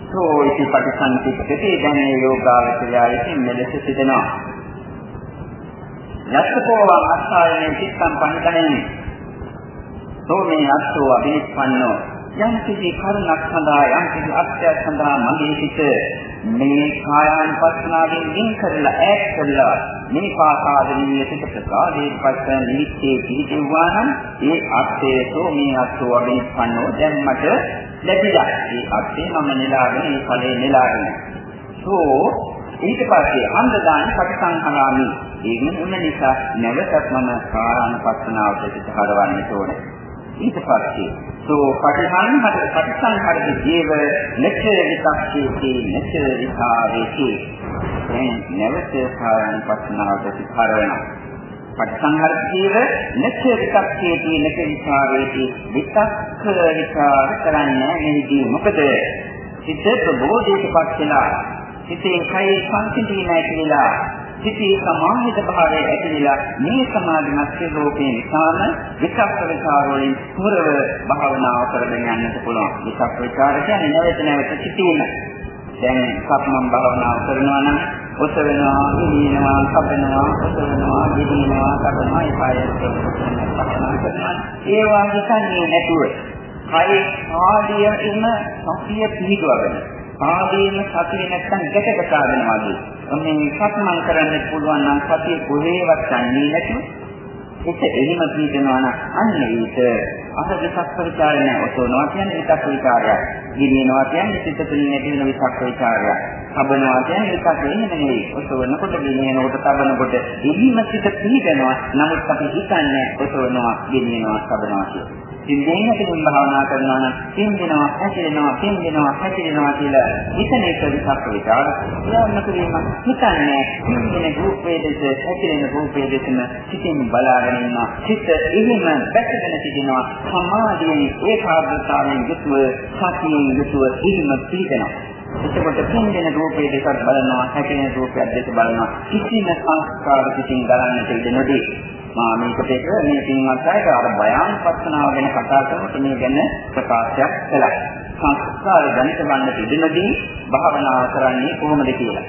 සෝ ඉති පටිසංකිතේ දැන් මේ යෝගාවචරයයි මෙලෙස සිදෙනවා. යස්සකෝ අස්සායනේ චිත්තං පංචනේ සෝමේ අස්සෝ අභිනිප්පන්නෝ යම් කිසි කරුණක් සඳහා යම් කිසි අත්‍යයක් සඳහා මගේ සිත මේ කායානුපස්සනාවෙන් දින් කරලා ඈත් කරලා මේ පාසාදනීය සිත ප්‍රකාශයේ පස්සෙන් නිමිත්තේ පිහිටුවා නම් ඒ අත්‍යයතෝ මේ අත්ෝ අභිපන්නෝ දැන් මට ලැබිලා. ඒ අත්ේ මම නෙලාගෙන ඒ ඵලේ නෙලාගෙන. සෝ ඊට පස්සේ හන්දදාන පටිසංහරාමි ඒකෙන් උන නිසා නැවතත් මම කායානුපස්සනාවට සිත හරවන්න ඕනේ. ඊට පස්සේ සෝ පටිසංහර පටිසංහර ජීව නැචර විතක්ෂේති නැචර විකාරේති දැන් නැවත කායන පස්සනාවට සිහරවන පටිසංහර ජීව නැචර විතක්ෂේති නැචර විකාරේති විතක්ක විකාර කරන්නේ නෙදී මොකද? සිත ප්‍රබෝධයටපත් වෙලා සිතේ කය සංසිඳීමයි කියලා සිටී සමාහිත භාවය ඇතිවිලා මේ සමාධිමත් ස්වરૂපේ නිසාම විචක්ක විචාර වලින් පුරව භාවනාව කරගෙන යන්නට පුළුවන්. විචක්ක විචාර කියන්නේ නැවත නැවත සිටීම. දැන් සක්මන් භාවනාව කරනවා නම් ඔසවනවා, ඉනිනවා, කපනවා, ඔසවනවා, ඉනිනවා, කපනවා, ඒකයි භාවනා කරනවා. ඒවා හිතන්නේ නැතුව කයි ආදියෙම සතිය පිහිටවගෙන ආදීන සතිය නැත්තම් ගැටගසාගෙන වගේ මේ සක්මන් කරන්න පුළුවන් නම් සතිය කොහේවත් යන්නේ නැතුව ඒක එහිම පිටනවා නම් අන්න ඒක අහක සක්පරිචාරය නෑ ඔතනවා කියන්නේ විතක් විචාරයක්. ගිනිනවා කියන්නේ සිත තුළින් ඇති වෙන විතක් විචාරයක්. හබනවා කියන්නේ විතක් එහෙම නෙවෙයි. ඔතවනකොට ගිනිනකොට තබනකොට එහිම සිත පිටනවා. නමුත් අපි හිතන්නේ ඔතවනවා ගිනිනවා තබනවා කියලා. ඉතින් දෙන්නකින් භාවනා කරනවා නම් පින්දිනවා, හැසිරෙනවා, පින්දිනවා, හැසිරෙනවා කියලා හිතන එක විතක් විචාර. යන්නක වීම හිතන්නේ පින්දින රූපයේ දෙස, හැසිරෙන රූපයේ දෙසම සිතින් බලාගෙන ඉන්නවා. සිත එහෙම බැසගෙන සිටිනවා. සමාධියෙන් ඒකාග්‍රතාවයෙන් යුතුව සතියෙන් යුතුව ඉල්ම පිළිදෙනවා. එතකොට පින්දෙන රූපයේ දෙකක් බලනවා, හැකෙන රූපයක් දෙක බලනවා. කිසිම සංස්කාර කිසිම ගලන්නට ඉඩ නොදී මා මේකට එක මේ පින්වත් අයට අර බයං පස්සනාව ගැන කතා කරනකොට මේ ගැන ප්‍රකාශයක් කළා. සංස්කාර දැනිට ගන්නට ඉඩ නොදී භාවනාව කරන්නේ කොහොමද කියලා.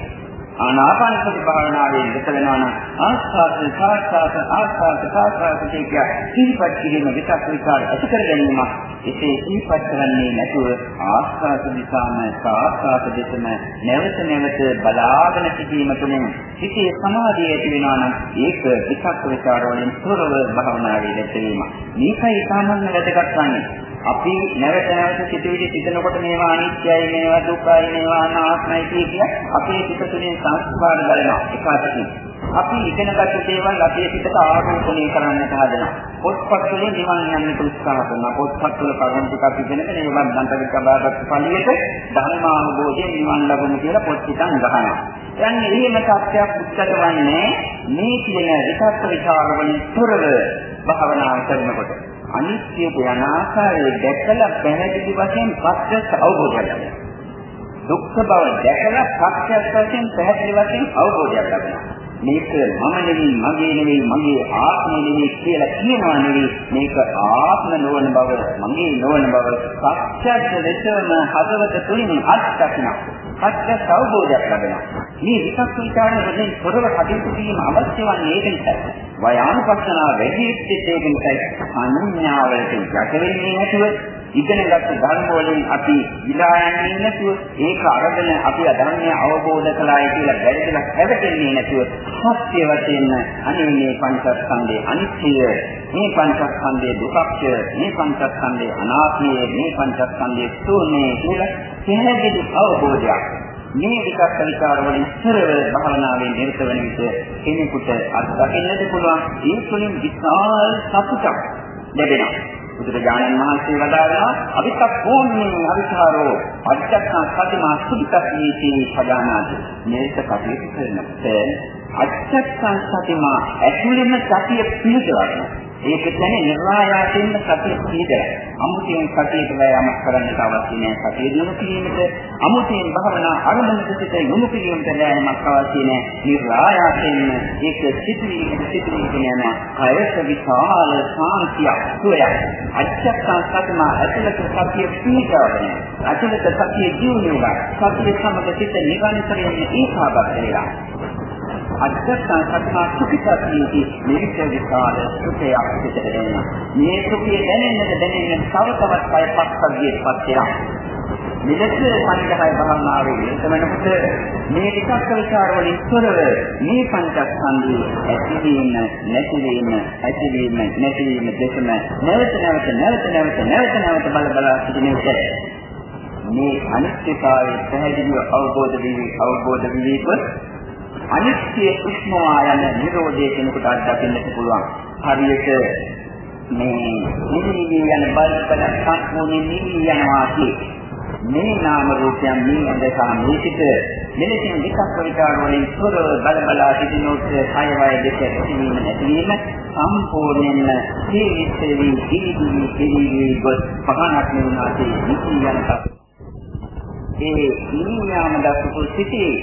ආනාපාන සති භාවනාවෙන් විතර වෙනවා නම් ආස්වාද සාස්වාද ආස්වාද සාස්වාද කිය සිහිපත් කිරීම විතක් විචාර ඇති කර ගැනීම. එසේ සිහිපත් කරන්නේ නැතුව ආස්වාද දිසාම සාස්වාද දෙසම නැවත නැවත බලාගෙන සිටීම තුළින් සිටේ සමාධිය ඇති වෙනවා නම් ඒක විතක් විචාර වලින් තොරව භාවනාවේ දැරීම මේකයි සාමාන්‍ය වැදගත් වන්නේ අපි නැවත නැවත සිතුවිලි සිතනකොට මේවා අනිත්‍යයි මේවා දුක්ඛයි මේවා අනාත්මයි කිය අපේ සිත තුළින් සංස්කාර බලනවා. එකwidehatකින් අපි ඉගෙනගත්තු දේවල් අපේ සිතට ආරෝපණය කරන්නට හදනවා පොත්පත් වලින් නිවන් යන්නට උත්සාහ කරනවා පොත්පත් වල කරුණු ටිකක් ඉගෙනගෙන ඒවා දන්තක කබාගත් පළියට ධර්මාවබෝධයෙන් නිවන් ලැබුණු කියලා පොත් ටිකක් ගහනවා යන්නේ එහෙම සත්‍යයක් උත්තර වන්නේ මේ කියන විචක්ක විචාර වලින් තොරව භාවනාව කරනකොට අනිත්‍ය යන ආකාරය දැකලා පැහැදිලි වශයෙන් පස්සට අවබෝධයක් ලැබෙනවා. දුක්ඛ බව දැකලා පස්සට වශයෙන් පැහැදිලි වශයෙන් අවබෝධයක් ලැබෙනවා. මේක මම නෙවෙයි මගේ නෙවෙයි මගේ ආත්මය නෙවෙයි කියලා කියනවා නෙවෙයි මේක ආත්ම නොවන බව මගේ නොවන බව සත්‍යද ලෙසම හදවත තුලින් අත්දකිනවා. සත්‍ය අවබෝධයක් ලැබෙනවා. මේ විකස් විචාරණ වලින් තොරව කටයුතු කිරීම අවශ්‍ය වන්නේ ඒක නිසායි. වයානුපස්සනාව වැඩි යුත්තේ ඒක නිසායි. අනුඥාවලට යට වෙන්නේ නැතුව ඉගෙනගත්තු ධර්ම වලින් අපි විලා යන්නේ නැතුව ඒක අරගෙන අපි අධර්මය අවබෝධ කළායි කියලා බැරිදලා හැවටෙන්නේ නැතුව සත්‍ය වශයෙන් අනේ මේ පංචස්කන්ධේ අනිත්‍යය මේ පංචස්කන්ධේ දුක්ඛය මේ පංචස්කන්ධේ අනාත්මය මේ පංචස්කන්ධේ ශූන්‍යය කියලා පැහැදිලි අවබෝධයක්. මේ විකල්ප විචාර වලින් ඉස්සරව භාවනාවේ නිරත වෙන විට කෙනෙකුට අත්දකින්නට පුළුවන් ඒ තුළින් විශාල සතුටක් ලැබෙනවා. බුදුරජාණන් වහන්සේ වදාළා අවිතක්කෝන්නේ අවිචාරෝ අධ්‍යාත්ම සතිමා සුද්ධිතීති පදානාති මේක කටයුතු කරනකොට අධ්‍යාත්ම සතිමා ඇතුළෙම සතිය පිළිදවනවා ඒක කියන්නේ නිර්වායාසයෙන්ම සතිය පිළිදලා. අමුතියෙන් සතියට වෑයමක් කරන්නට අවශ්‍ය නැහැ. සතිය දිනු කිරීමට අමුතියෙන් භවනා අරමුණට සිට යොමු කිරීමට වෑයමක් අවශ්‍ය නැහැ. නිර්වායාසයෙන්ම ඒක සිටින සිටින යන කයස විශාල සාන්තියක් සුවයක්. අච්චක්කා සතම ඇතුළත සතිය පිළිදවගෙන. ඇතුළත සතිය ජීවුණා. සතිය සමග සිට නිරන්තරයෙන් ඒකාබද්ධ වෙලා. අධ්‍යාත්ම සත්‍යා සුඛිතත්වයේදී නිවිත විකාර සුඛයක් පිටට දෙනවා. මේ සුඛය දැනෙන්නට දැනෙන්න තව තවත් කය පස්සද්ධියටපත් වෙනවා. මෙලෙස පංචකය භාවනාවේ නිරතවනකොට මේ විචක්ක විචාර වලින් තොරව මේ පංචස්කන්ධය ඇතිවීම නැතිවීම ඇතිවීම නැතිවීම දෙකම නැවත නැවත නැවත නැවත නැවත නැවත බල බල සිටින විට මේ අනිත්‍යතාවය පැහැදිලිව අවබෝධ වී අවබෝධ වී අනිත්‍ය උස්මවා යන නිරෝධය කෙනෙකුට අත්දකින්නට පුළුවන්. හරියට මේ නිවිවි යන බලපල සම්පූර්ණ නිවි යනවා කියේ. මේ නාම රූපයන් මේ ඇඳ සහ මේ සිට මෙලෙසින් විකස් විචාර වලින් තොර බල බලා සිටිනොත් කය වය දෙක ඇතිවීම නැතිවීම සම්පූර්ණයෙන්ම ජීවිතේ ජීවිතේ ජීවිතේ ගොස් පහනක් නෙවුනාසේ නිසි යනකම් ඒ නියාම දක්වපු සිටී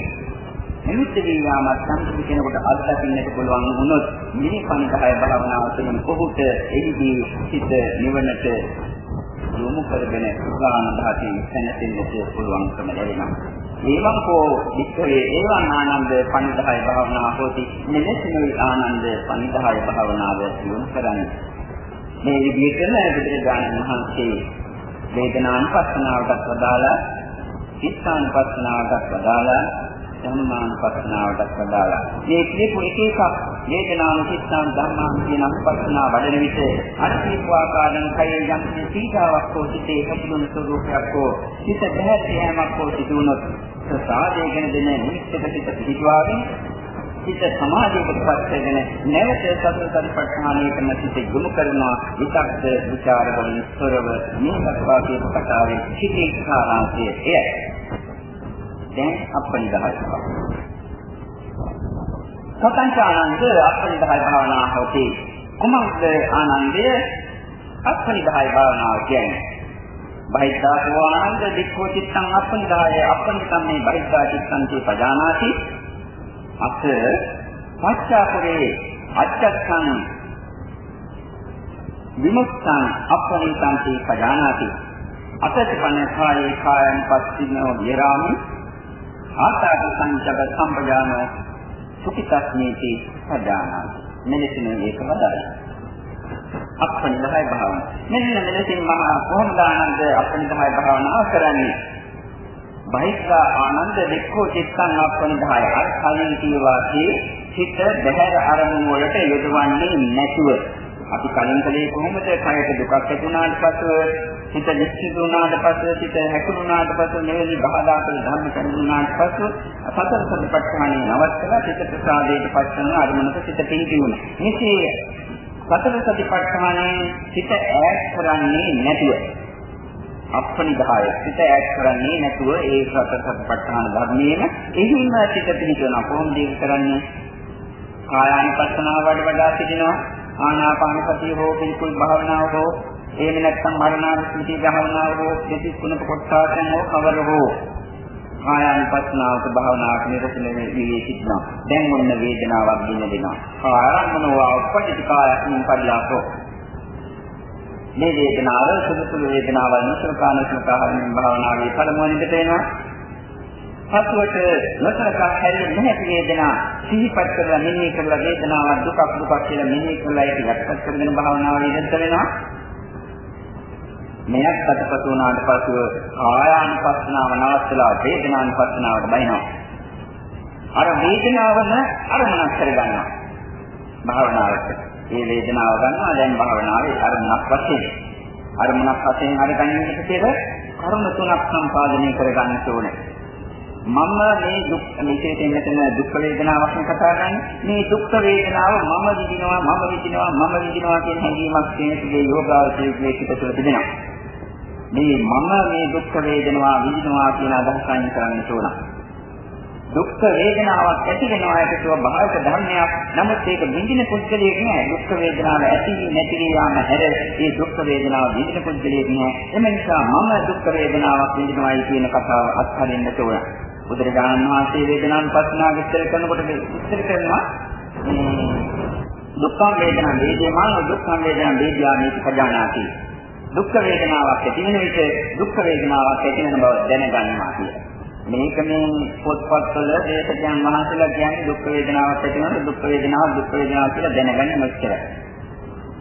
නිමිත්ත වේයාම සම්පූර්ණ කෙනෙකුට අත්දකින්නට පුළුවන් වුණොත් මිනිපන්කය භාවනාව තුළින් කොහොට එහිදී සිත නිවනට යොමු කරගෙන උදාන ධාතී සැනසෙන්නට පුළුවන්කම ලැබෙනවා. ඒවම් කෝ වික්‍රේ ඒවං ආනන්ද පණිදාය භාවනා හොති මෙලෙසිනුයි ආනන්ද පණිදාය භාවනාව යොමු කරන්නේ. මේ විදිහටම බුදුරජාණන් වහන්සේ වේදනානුපස්සනාවටත් වදාලා චිත්තානුපස්සනාවටත් වදාලා ධම්මානුපස්සනාවටත් වදාලා මේ කියපු එක එකක් වේදනාන චිත්තාන ධම්මාන කියන අනුපස්සනාව වඩන විට අනිත්‍ය ආකාරයෙන් කයේ යම් සීතාවක් හෝ සිටේ හැපුණු ස්වરૂපයක් හෝ සිත බහැරෑමක් හෝ සිදුනොත් සාධයගෙන දෙන නිස්සක සිත පිළිතුවාගෙන සිත සමාධියකට පත්වගෙන නැවත සතර සතිපට්ඨානයටම සිත යොමු කරනවා. විතක්ද විචාර වලින් ස්වරව මේ දක්වා කියපු කතාවේ සිටේ සාරාංශය එයයි. දැන් අපනිදාය. සතංච ආනන්ද අපනිදාය භාවනා හොතේ. කුමක්ද ආනන්දය අපනිදාය භාවනාව කියන්නේ? බහිද්ධාසෝ ආනන්ද දික්ඛෝ චිත්තං අපනිදාය අපනිතම් මේ බහිද්ධා චිත්තං චේ පජානාති. අත පච්චාපරේ අච්චක්ඛං විමුක්තං අපනිතං චේ පජානාති. අතචපන කායේ කායං පස්සිනෝ විරාමි ආකාර සංජබ සම්පජානෝ සුඛිතස්මේති පජානාති මෙලෙසින් මේක බදයි අපනිදහය භාවන. මෙන්න මෙලෙසින් මහා කොහොමද ආනන්ද අපනිදහය භාවනාව කරන්නේ? බහිස්සා ආනන්ද දෙක්ඛෝ චිත්තං අපනිදහය අර කලින් කියවාදී චිත්ත බහැර අරමුණු වලට යොදවන්නේ නැතුව. අපි කලින් කලේ කොහොමද කයට දුකක් ඇති වුණාට පස්ව හිත නිශ්චිත වුණාට පස්ව හිත හැකුණාට පස්ව නෙවෙයි බහදාකල ධර්ම කරුණාට පස්ව සතර සතිපට්ඨානෙ නවත්තලා හිත ප්‍රසාදයට පස්සන අරමුණක හිත පිහිටි වුණා. මේකේ සතර සතිපට්ඨානෙ හිත ඈත් කරන්නේ නැතුව අපනිදාය හිත ඈත් කරන්නේ නැතුව ඒ සතර සතිපට්ඨාන ධර්මයේම එහිම හිත පිහිටවන කොහොමද ඒක කරන්නේ? කායානුපස්සනාව වඩ වඩා සිටිනවා ආනාපාන සතිය හෝ පිළිකුල් භාවනාව හෝ එහෙම නැත්නම් මරණානුස්මෘති භාවනාව හෝ දෙතිස් කුණක කොටසෙන් හෝ කවර හෝ ආයන්පස්නාවක භාවනාවක් නිරතන වී සිටිනවා. දැන් මොන වේදනාවක් දින දෙනවා. ආරම්භනවා උපපටිත කායකින් පරිලාපෝ. මේ වේදනාව සුදු සුදු වේදනාවල් නසලකාන සුඛාහරණ භාවනාවේ පළමුවෙනිට වෙනවා. පසුවට නොසලකා හැරෙන්නේ නැහැ වේදනා. සිහිපත් කරලා මෙනෙහි කරලා වේදනාවක් දුකක් දුකක් කියලා මෙනෙහි කරලා ඒක යටපත් කරගෙන භාවනාව නිරත වෙනවා මෙයක් අතපසු වුණාට පසුව කායානුපස්සනාව නවත්තලා වේදනානුපස්සනාවට බහිනවා. අර වේදනාවම අරමුණක් කරගන්නවා. භාවනාවට. මේ වේදනාව ගන්නවා දැන් භාවනාවේ අරමුණක් වශයෙන්. අරමුණක් වශයෙන් අරගන්නට පෙර කරුණ තුනක් සම්පාදනය කරගන්න ඕනේ. මම මේ දුක් විශේෂයෙන් මෙතන දුක් වේදනාවක් නේ කතා කරන්නේ. මේ දුක් වේදනාව මම විඳිනවා මම විඳිනවා මම විඳිනවා කියන හැඟීමක් තියෙනකගේ යෝගාවචරයේ පිට තුළ තිබෙනවා. මේ මම මේ දුක් වේදනාව විඳිනවා කියන අදහස අයින් කරන්න ඕන. දුක් වේදනාවක් ඇති වෙනවා ඒක ස්වභාවික ධර්මයක්. නමුත් ඒක විඳින පුද්ගලයෙක් නෑ. දුක් වේදනාව ඇති නැති යාම හැර ඒ දුක් වේදනාව විඳින පුද්ගලයෙක් නෑ. එම නිසා මම දුක් වේදනාවක් විඳිනවායි කියන කතාව අත්හරින්න ඕන. බුදුරජාණන් වහන්සේ වේදනාන් පස්නා විස්තර කරනකොට විස්තර කරනවා දුක්ඛ වේදනා වේදේමාන දුක්ඛ වේදනා වේද්‍යාමි පජානාති දුක්ඛ වේදනාවක් ඇති වෙන විට දුක්ඛ වේදනාවක් ඇති වෙන බව දැනගන්නවා කියලා. මේක මේ පොත්පත්වල දේශකයන් වහන්සේලා කියන්නේ දුක් වේදනාවක් ඇති වෙනවා දුක් වේදනාව දුක් වේදනාව කියලා දැනගන්න මෙච්චරයි.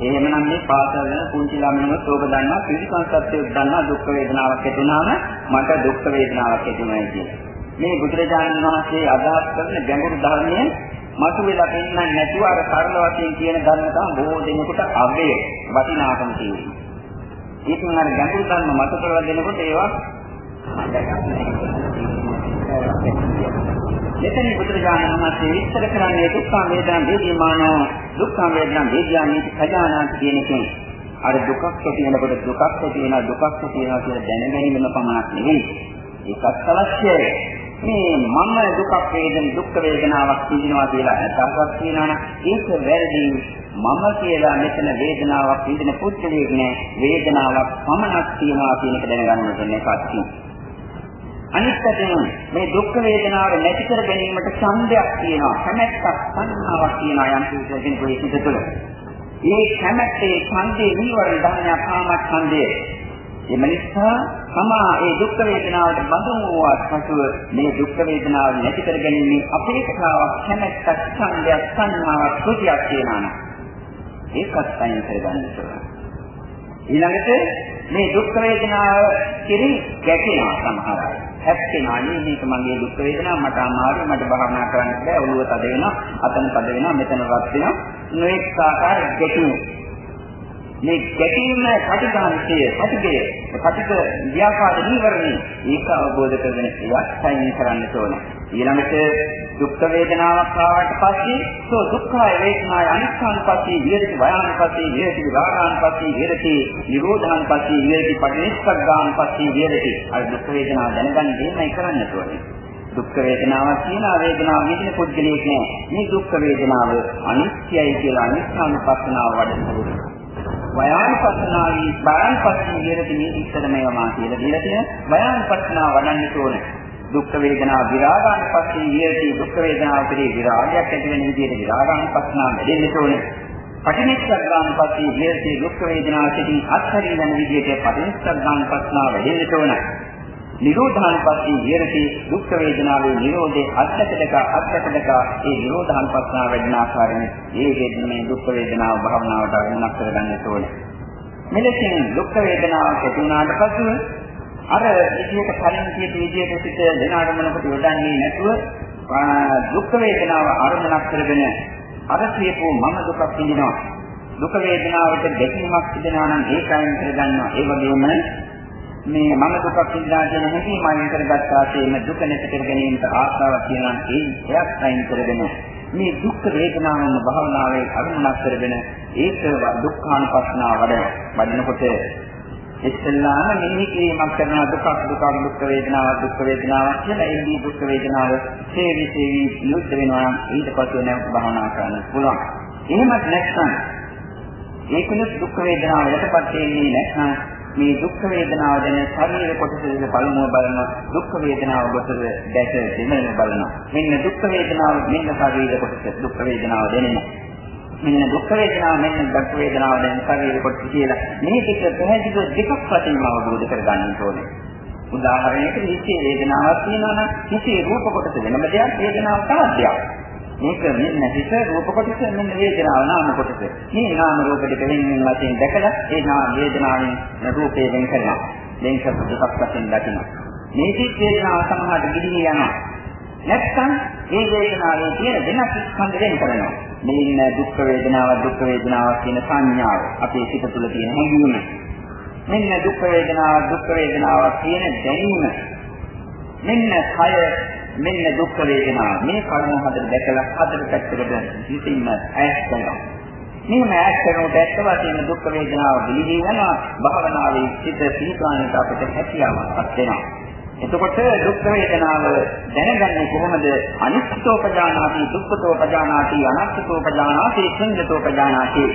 එහෙමනම් මේ පාසල් වල පුංචි ළමයින්වත් ඕක දන්නවා පිළිකන් සත්‍යයක් දන්නවා දුක් වේදනාවක් ඇති වුණාම මට දුක් වේදනාවක් ඇති වෙනවා කියලා. මේ බුදුරජාණන් වහන්සේ අදහස් කරන ගැඹුරු ධර්මයේ මතුවලා පෙන්නන්නේ නැතුව අර සරල වශයෙන් කියන ධර්ම තමයි බොහෝ දෙනෙකුට අවේ වටිනාකම තියෙන්නේ. ඒකෙන් අර ගැඹුරු ධර්ම මත කරලා දෙනකොට ඒවා මෙතන බුදුරජාණන් වහන්සේ විස්තර කරන්නේ දුක්ඛ වේදනා වේදිමාන දුක්ඛ වේදනා වේදියානි සජානාති කියන එකෙන්. අර දුකක් ඇති වෙනකොට දුකක් ඇති වෙනවා දුකක් ඇති වෙනවා කියලා දැනගැනීමම පමණක් නෙවෙයි. ඒකත් අවශ්‍යයි. මේ මම දුකක් වේදන දුක් වේදනාවක් විඳිනවා කියලා අදහසක් තියෙනවනම් ඒක වැරදි. මම කියලා මෙතන වේදනාවක් විඳින පුද්ගලයෙක් නෑ. වේදනාවක් පමණක් තියෙනවා කියන එක දැනගන්න ඕනේ කච්චි අනිත් පැත්තෙන් මේ දුක් වේදනාව නැති කර ගැනීමට ඡන්දයක් තියෙනවා. කැමැත්තක් සංහාවක් තියෙනවා යම් කෙනෙකුගේ සිත තුළ. මේ කැමැත්තේ ඡන්දේ නිවර්ණ ධර්මයක් කාම ඡන්දය එම නිසා තමා ඒ දුක් වේදනාවට බඳුන් වූවත් පසුව මේ දුක් වේදනාව නැති කර ගැනීම අපේක්ෂාවක් කැමැත්තක් ඡන්දයක් සංහාවක් කුටියක් තියෙනවා ඒකත් අයින් කරගන්න ඕනේ ඊළඟට මේ දුක් වේදනාව කිරි ගැටෙනවා සමහර අය. හැප්පෙනවා නේ මේක මගේ දුක් වේදනාව මට අමාරුයි මට භාවනා කරන්න බෑ ඔළුව තද වෙනවා අතන තද වෙනවා මෙතන රත් වෙනවා. නොඑක ආකාර ගැටුම් මේ ගැටීම කටිකාංශය කටිකය කටික ව්‍යාපාද නීවරණේ ඒක අවබෝධ කරගෙන ඉවත් සයින් කරන්න ඕන. ඊළඟට දුක් වේදනාවක් ආවට පස්සේ සෝ දුක්ඛය වේදනාය අනිත්‍යංපස්සී විහෙරති වයානුපස්සී විහෙරති විරාගානුපස්සී විහෙරති නිරෝධානුපස්සී විහෙරති පටිච්චසමුප්පාදානුපස්සී විහෙරති. අර දුක් වේදනාව දැනගන්න දෙන්නයි කරන්න ඕනේ. දුක් වේදනාවක් කියන වේදනාව විඳින පුද්ගලයෙක් නෑ. මේ දුක් වේදනාව අනිත්‍යයි කියලා අනිත්‍යනුපස්සනාව වඩනවා වයානුපස්සනාවී බයන්පස්සන විහෙරති මේ ඉස්සර මේවා කියලා දීලා තියෙන වයානුපස්සනාව වඩන්න ඕනේ. දුක් වේදනා විරාගානුපස්සී විහෙරති දුක් වේදනාව පිළි විරාගයක් ඇති වෙන විදිහට විරාගානුපස්සනාව දෙන්න ඕනේ. පටිනිස්සග්ගානුපස්සී විහෙරති දුක් වේදනාව සිටින් අත්හැරීම යන විදිහට පටිනිස්සග්ගානුපස්සනාව දෙන්න ඕනේ. නිරෝධානුපස්සී විහෙරති දුක් වේදනාවේ නිරෝධේ අත්‍යතක අත්‍යතක ඒ නිරෝධානුපස්සනාව වැඩින ආකාරයෙන් ඒ වේදනේ දුක් වේදනාව භාවනාවට අනුමත කරගන්න ඕනේ. මෙලෙසින් දුක් වේදනාව ඇති වුණාට පසු අර විදියට කලින් කියපු විදියට සිට වෙන අරමුණකට යොදන්නේ නැතුව දුක් වේදනාව අරමුණක් කරගෙන අර කියපු මම දුකක් විඳිනවා. දුක වේදනාවට දෙකීමක් තිබෙනවා නම් ඒකයින් කරගන්නවා. ඒ වගේම මේ මම දුකක් විඳා කියන හැටි මම කරගත්තා තේම දුක නැති කර ගැනීමට ආශාවක් තියෙනවා ඒ එයක් අයින් කරගෙන මේ දුක් වේදනාවන් භාවනාවේ අනුමත කරගෙන ඒක දුක්ඛානුපස්සනාව වඩන වඩනකොට ඉස්සල්ලාම මෙහි කිරීමක් කරන දුක දුක දුක් වේදනාව දුක් වේදනාවක් කියලා එන්නේ දුක් වේදනාව සේවි සේවි නිරුද්ධ වෙනවා ඊට පස්සේ නැවත භාවනා කරන්න පුළුවන්. එහෙමත් නැත්නම් ඒකනේ දුක් වේදනාව යටපත් වෙන්නේ නැත්නම් මේ දුක් වේදනාව දැන ශරීර කොටසෙන් බලනවා බලන දුක් වේදනාව කොටස දැක දෙමෙන්න බලනවා. මෙන්න දුක් වේදනාව මෙන්න ශරීර කොටස දුක් වේදනාව දැනෙනවා. මෙන්න දුක් වේදනාව මෙන්න දුක් වේදනාව දැන ශරීර කොටස කියලා මේ දෙක පැහැදිලිව දෙකක් වශයෙන් අවබෝධ කරගන්න ඕනේ. උදාහරණයකට හිතේ වේදනාවක් තියෙනවා නම් හිතේ රූප කොටස වෙනම දෙයක් වේදනාවක් තවත් දෙයක්. මේක මෙන්න හිත රූප කොටස මෙන්න වේදනාව නාම කොටස. මේ නාම රූප දෙක වෙනින් වශයෙන් දැකලා ඒ නාම වේදනාවෙන් රූපේ වෙන් කරනවා. වෙන් කරපු දෙකක් වශයෙන් දකිනවා. මේ සිත් වේදනාව සමහරට ගිලිහි යනවා. නැත්නම් මේ වේදනාවේ තියෙන වෙනස් ස්කන්ධ වෙන් කරනවා. මේ දුක් වේදනාව දුක් වේදනාව කියන සංඥාව අපේ සිත තුළ තියෙන හැඟීම. මෙන්න දුක් වේදනාව දුක් වේදනාව කියන දැනීම. මෙන්න කය මෙන්න දුක් වේදනා මේ කර්ම හතර දැකලා හතර පැත්තකට හිතින්ම ඈත් කරනවා. මෙහෙම ඈත් කරනකොට ඇත්ත වශයෙන්ම දුක් වේදනාව පිළිදී යනවා භාවනාවේ සිට සීකාණයට අපිට හැකියාවක් වෙනවා. එතකොට දුක් වේදනාව දැනගන්නේ කොහොමද? අනිත්‍යෝපජානාති, දුක්ඛතෝපජානාති, අනාත්මතෝපජානාති, ශුන්‍යතෝපජානාති.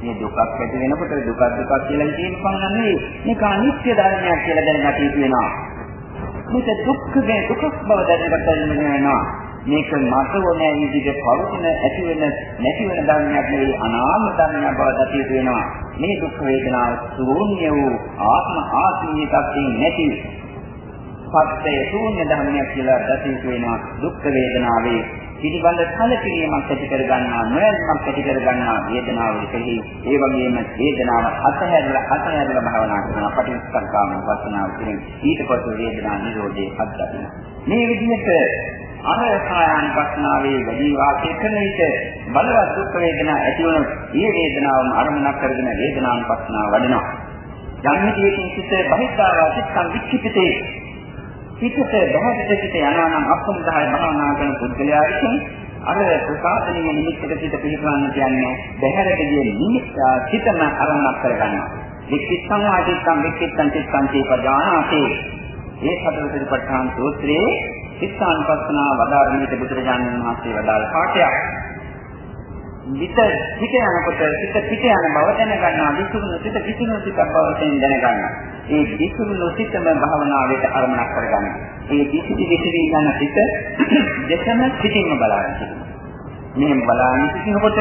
මේ දුකක් ඇති වෙනකොට දුක දුක කියලා කියන පමණ නෙවෙයි. මේක අනිත්‍ය ධර්මයක් කියලා දැනගන්න තියෙනවා. මේක දුක්ඛගේ දුකක් බව දැනගත වෙනවා. මේක මත ඕනෑ විදිහට පවතින ඇති වෙන නැති වෙන ධර්මයක් නෙවෙයි අනාත්ම ධර්මයක් බව දතිය වෙනවා. මේ දුක් වේදනාව ශූන්‍ය වූ ආත්ම ආත්මීය තත්ත්වයෙන් නැති සත්‍යය ශූන්‍ය ධර්මයක් කියලා දතිය වෙනවා. දුක් වේදනාවේ පිළිබඳ කලකිරීමක් ඇති කර ගන්නවා නොයල්මක් ඇති කර ගන්නවා වේදනාව විසෙහි ඒ වගේම වේදනාව අතහැරලා අතහැරලා භාවනා කරනවා පටිච්චසමුප්පාද වස්තනාව කියන ඊට පස්සේ වේදනා නිරෝධයේ අත්දකින්න මේ විදිහට අර කායानुපස්සනාවේ වැඩි වාසය කරන විට බලවත් දුක් වේදනා ඇති වුණොත් මේ වේදනාවම අරමුණක් කරගෙන වේදනානුපස්සනාව වඩනවා. යම් විදියකින් සිත බහිද්ධාවා සිත්තං වික්ෂිපිතේ පිටත බහැරට සිට යනවා නම් අප්‍රමදාය භාවනා කරන පුද්ගලයා විසින් අර ප්‍රසාදනීය නිමිත්තක සිට පිළිපවන්න කියන්නේ බහැරටදී නිමිත්ත සිතම අරමුණක් කරගන්නවා. වික්කිත්තං ආදිත්තං වික්කිත්තං චිත්තං චේපජානාති. ඒ සතර සතිපට්ඨාන සූත්‍රයේ චිත්තානුපස්සනාව වදාරමිට බුදුරජාණන් වහන්සේ වදාළ පාඩයක්. විත පිට යනකොට සිත පිට යන බව දැනගන්නවා. විසුණු සිත විසුණු සිත බව දැනගන්නවා. ඒ විසුණු සිතම භාවනාවට අරමුණක් කරගන්න ඒ විසිරි විසිරි යන සිත දෙකම සිතින්ම බලාගෙන සිටිනවා මෙහෙම බලාගෙන සිටිනකොට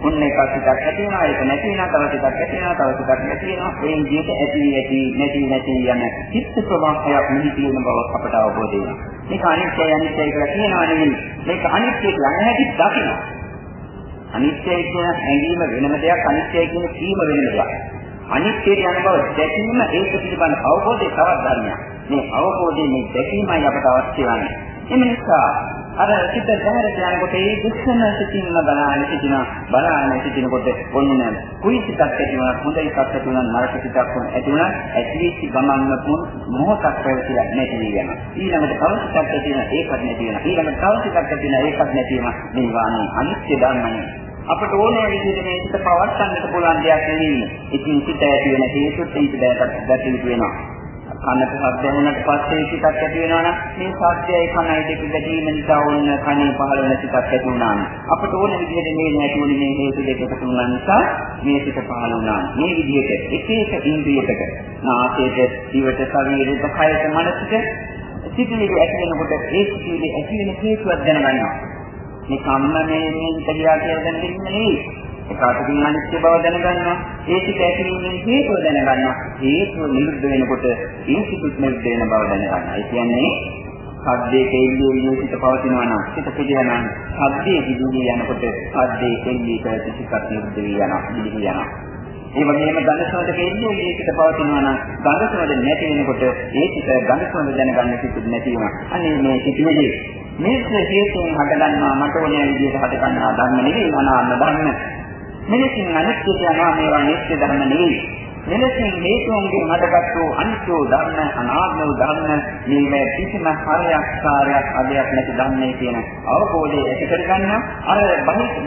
ඔන්න එක සිතක් ඇති වෙනවා ඒක නැති වෙනවා තව සිතක් ඇති වෙනවා තව සිතක් නැති වෙනවා. ඒ විදිහට ඇති ඇති නැති නැති යන චිත්ත ප්‍රවාහයක් මෙහි තියෙන බව අපට අවබෝධ වෙනවා. මේක අනිත්‍යයි අනිත්‍යයි කියලා කියනවා නෙමෙයි. මේක අනිත්‍යයි යන හැටි දකිනවා. අනිත්‍යයි කියන හැඟීම වෙනම දෙයක් අනිත්‍යයි කියන කීම වෙනම දෙයක්. අනිත්‍යයට යන බව දැකීම ඒක පිළිබඳ අවබෝධය තවත් ධර්මයක්. මේ අවබෝධයේ මේ දැකීමයි අපට අවශ්‍ය වන්නේ. එම නිසා අර සිත දැහැරට යනකොට ඒ දුක්ඛන සිතින්ම බලාගෙන සිටින බලාගෙන සිටිනකොට ඔන්න කුයි සිතක් ඇති වුණා හොඳ එකක් ඇති වුණා නරක සිතක් ඇති වුණා ඇතිවිච්ච ගමන්න පුන් මොහොතක් පැවතිලා නැති වෙනවා ඊළඟට තව සිතක් ඇති වෙනවා ඒකත් නැති වෙනවා ඊළඟට තව සිතක් ඇති වෙනවා ඒකත් නැති වෙනවා මේ වාණි අනිත්‍ය ධර්මනේ අපට ඕනෑ විදිහට මේ සිත පවත්වන්නට පුළුවන් දෙයක් නෙවෙයි. ඉතින් සිත ඇති වෙන හේතුත් ඊට දැකට දැකිලි වෙනවා. කනට ශබ්ද වුණාට පස්සේ සිතක් ඇති වෙනවා නම් මේ ශබ්දයයි කනයි දෙක ගැටීම නිසා ඕන කනේ පහළ වෙන සිතක් ඇති වුණා නම් අපට ඕන විදිහට මේ නැති වුණේ මේ හේතු දෙක එකතු වුණා නිසා මේ සිත පහළ වුණා. මේ විදිහට එක එක ඉන්ද්‍රියකට නාසයට, දිවට, ශරීරයට, කයට, මනසට සිතිවිලි ඇති වෙනකොට ඒ සිතිවිලි ඇති වෙන හේතුවක් දැනගන්නවා. මේ කම්ම මේ මේ ඉතිරියා කියලා දැනගන්න නෙවෙයි. ඒකාටකින් අනිත්‍ය බව දැනගන්නවා. ඒ ටික ඇතිවීමෙන් හේතුව දැනගන්නවා. හේතුව නිරුද්ධ වෙනකොට ඉන්සිකුත් නිරුද්ධ වෙන බව දැනගන්නවා. ඒ කියන්නේ සද්දේ කෙල්ලේ විදිහට පවතිනවා නම් සිත පිළියනවා. සද්දේ දිදුවේ යනකොට සද්දේ කෙල්ලේ ප්‍රතිසිකත් නිරුද්ධ වී යනවා. දිවි යනවා. ඒ වගේම ගඳ සුවඳ කෙල්ලේ විදිහට පවතිනවා නම් ගඳ සුවඳ නැති වෙනකොට ඒ සිත ගඳ සුවඳ දැනගන්න සිත් නැති වෙනවා. අනේ මේ සිතුවිලි මේක හේතුන් හටගන්නවා මට ඕනෑ විදිහට හටගන්නා ධර්ම නෙවෙයි අනාත්ම ධර්ම. මෙලෙසින් අනිත්‍ය යනවා මේවා නිත්‍ය ධර්ම නෙවෙයි. මෙලෙසින් හේතුන්ගෙන් හටගත්තු අනිත්‍ය ධර්ම අනාත්ම ධර්ම මේ කිසිම හරයක් කාර්යයක් අධයක් නැති ධර්මයේ කියන අවබෝධය ඇති කරගන්න අර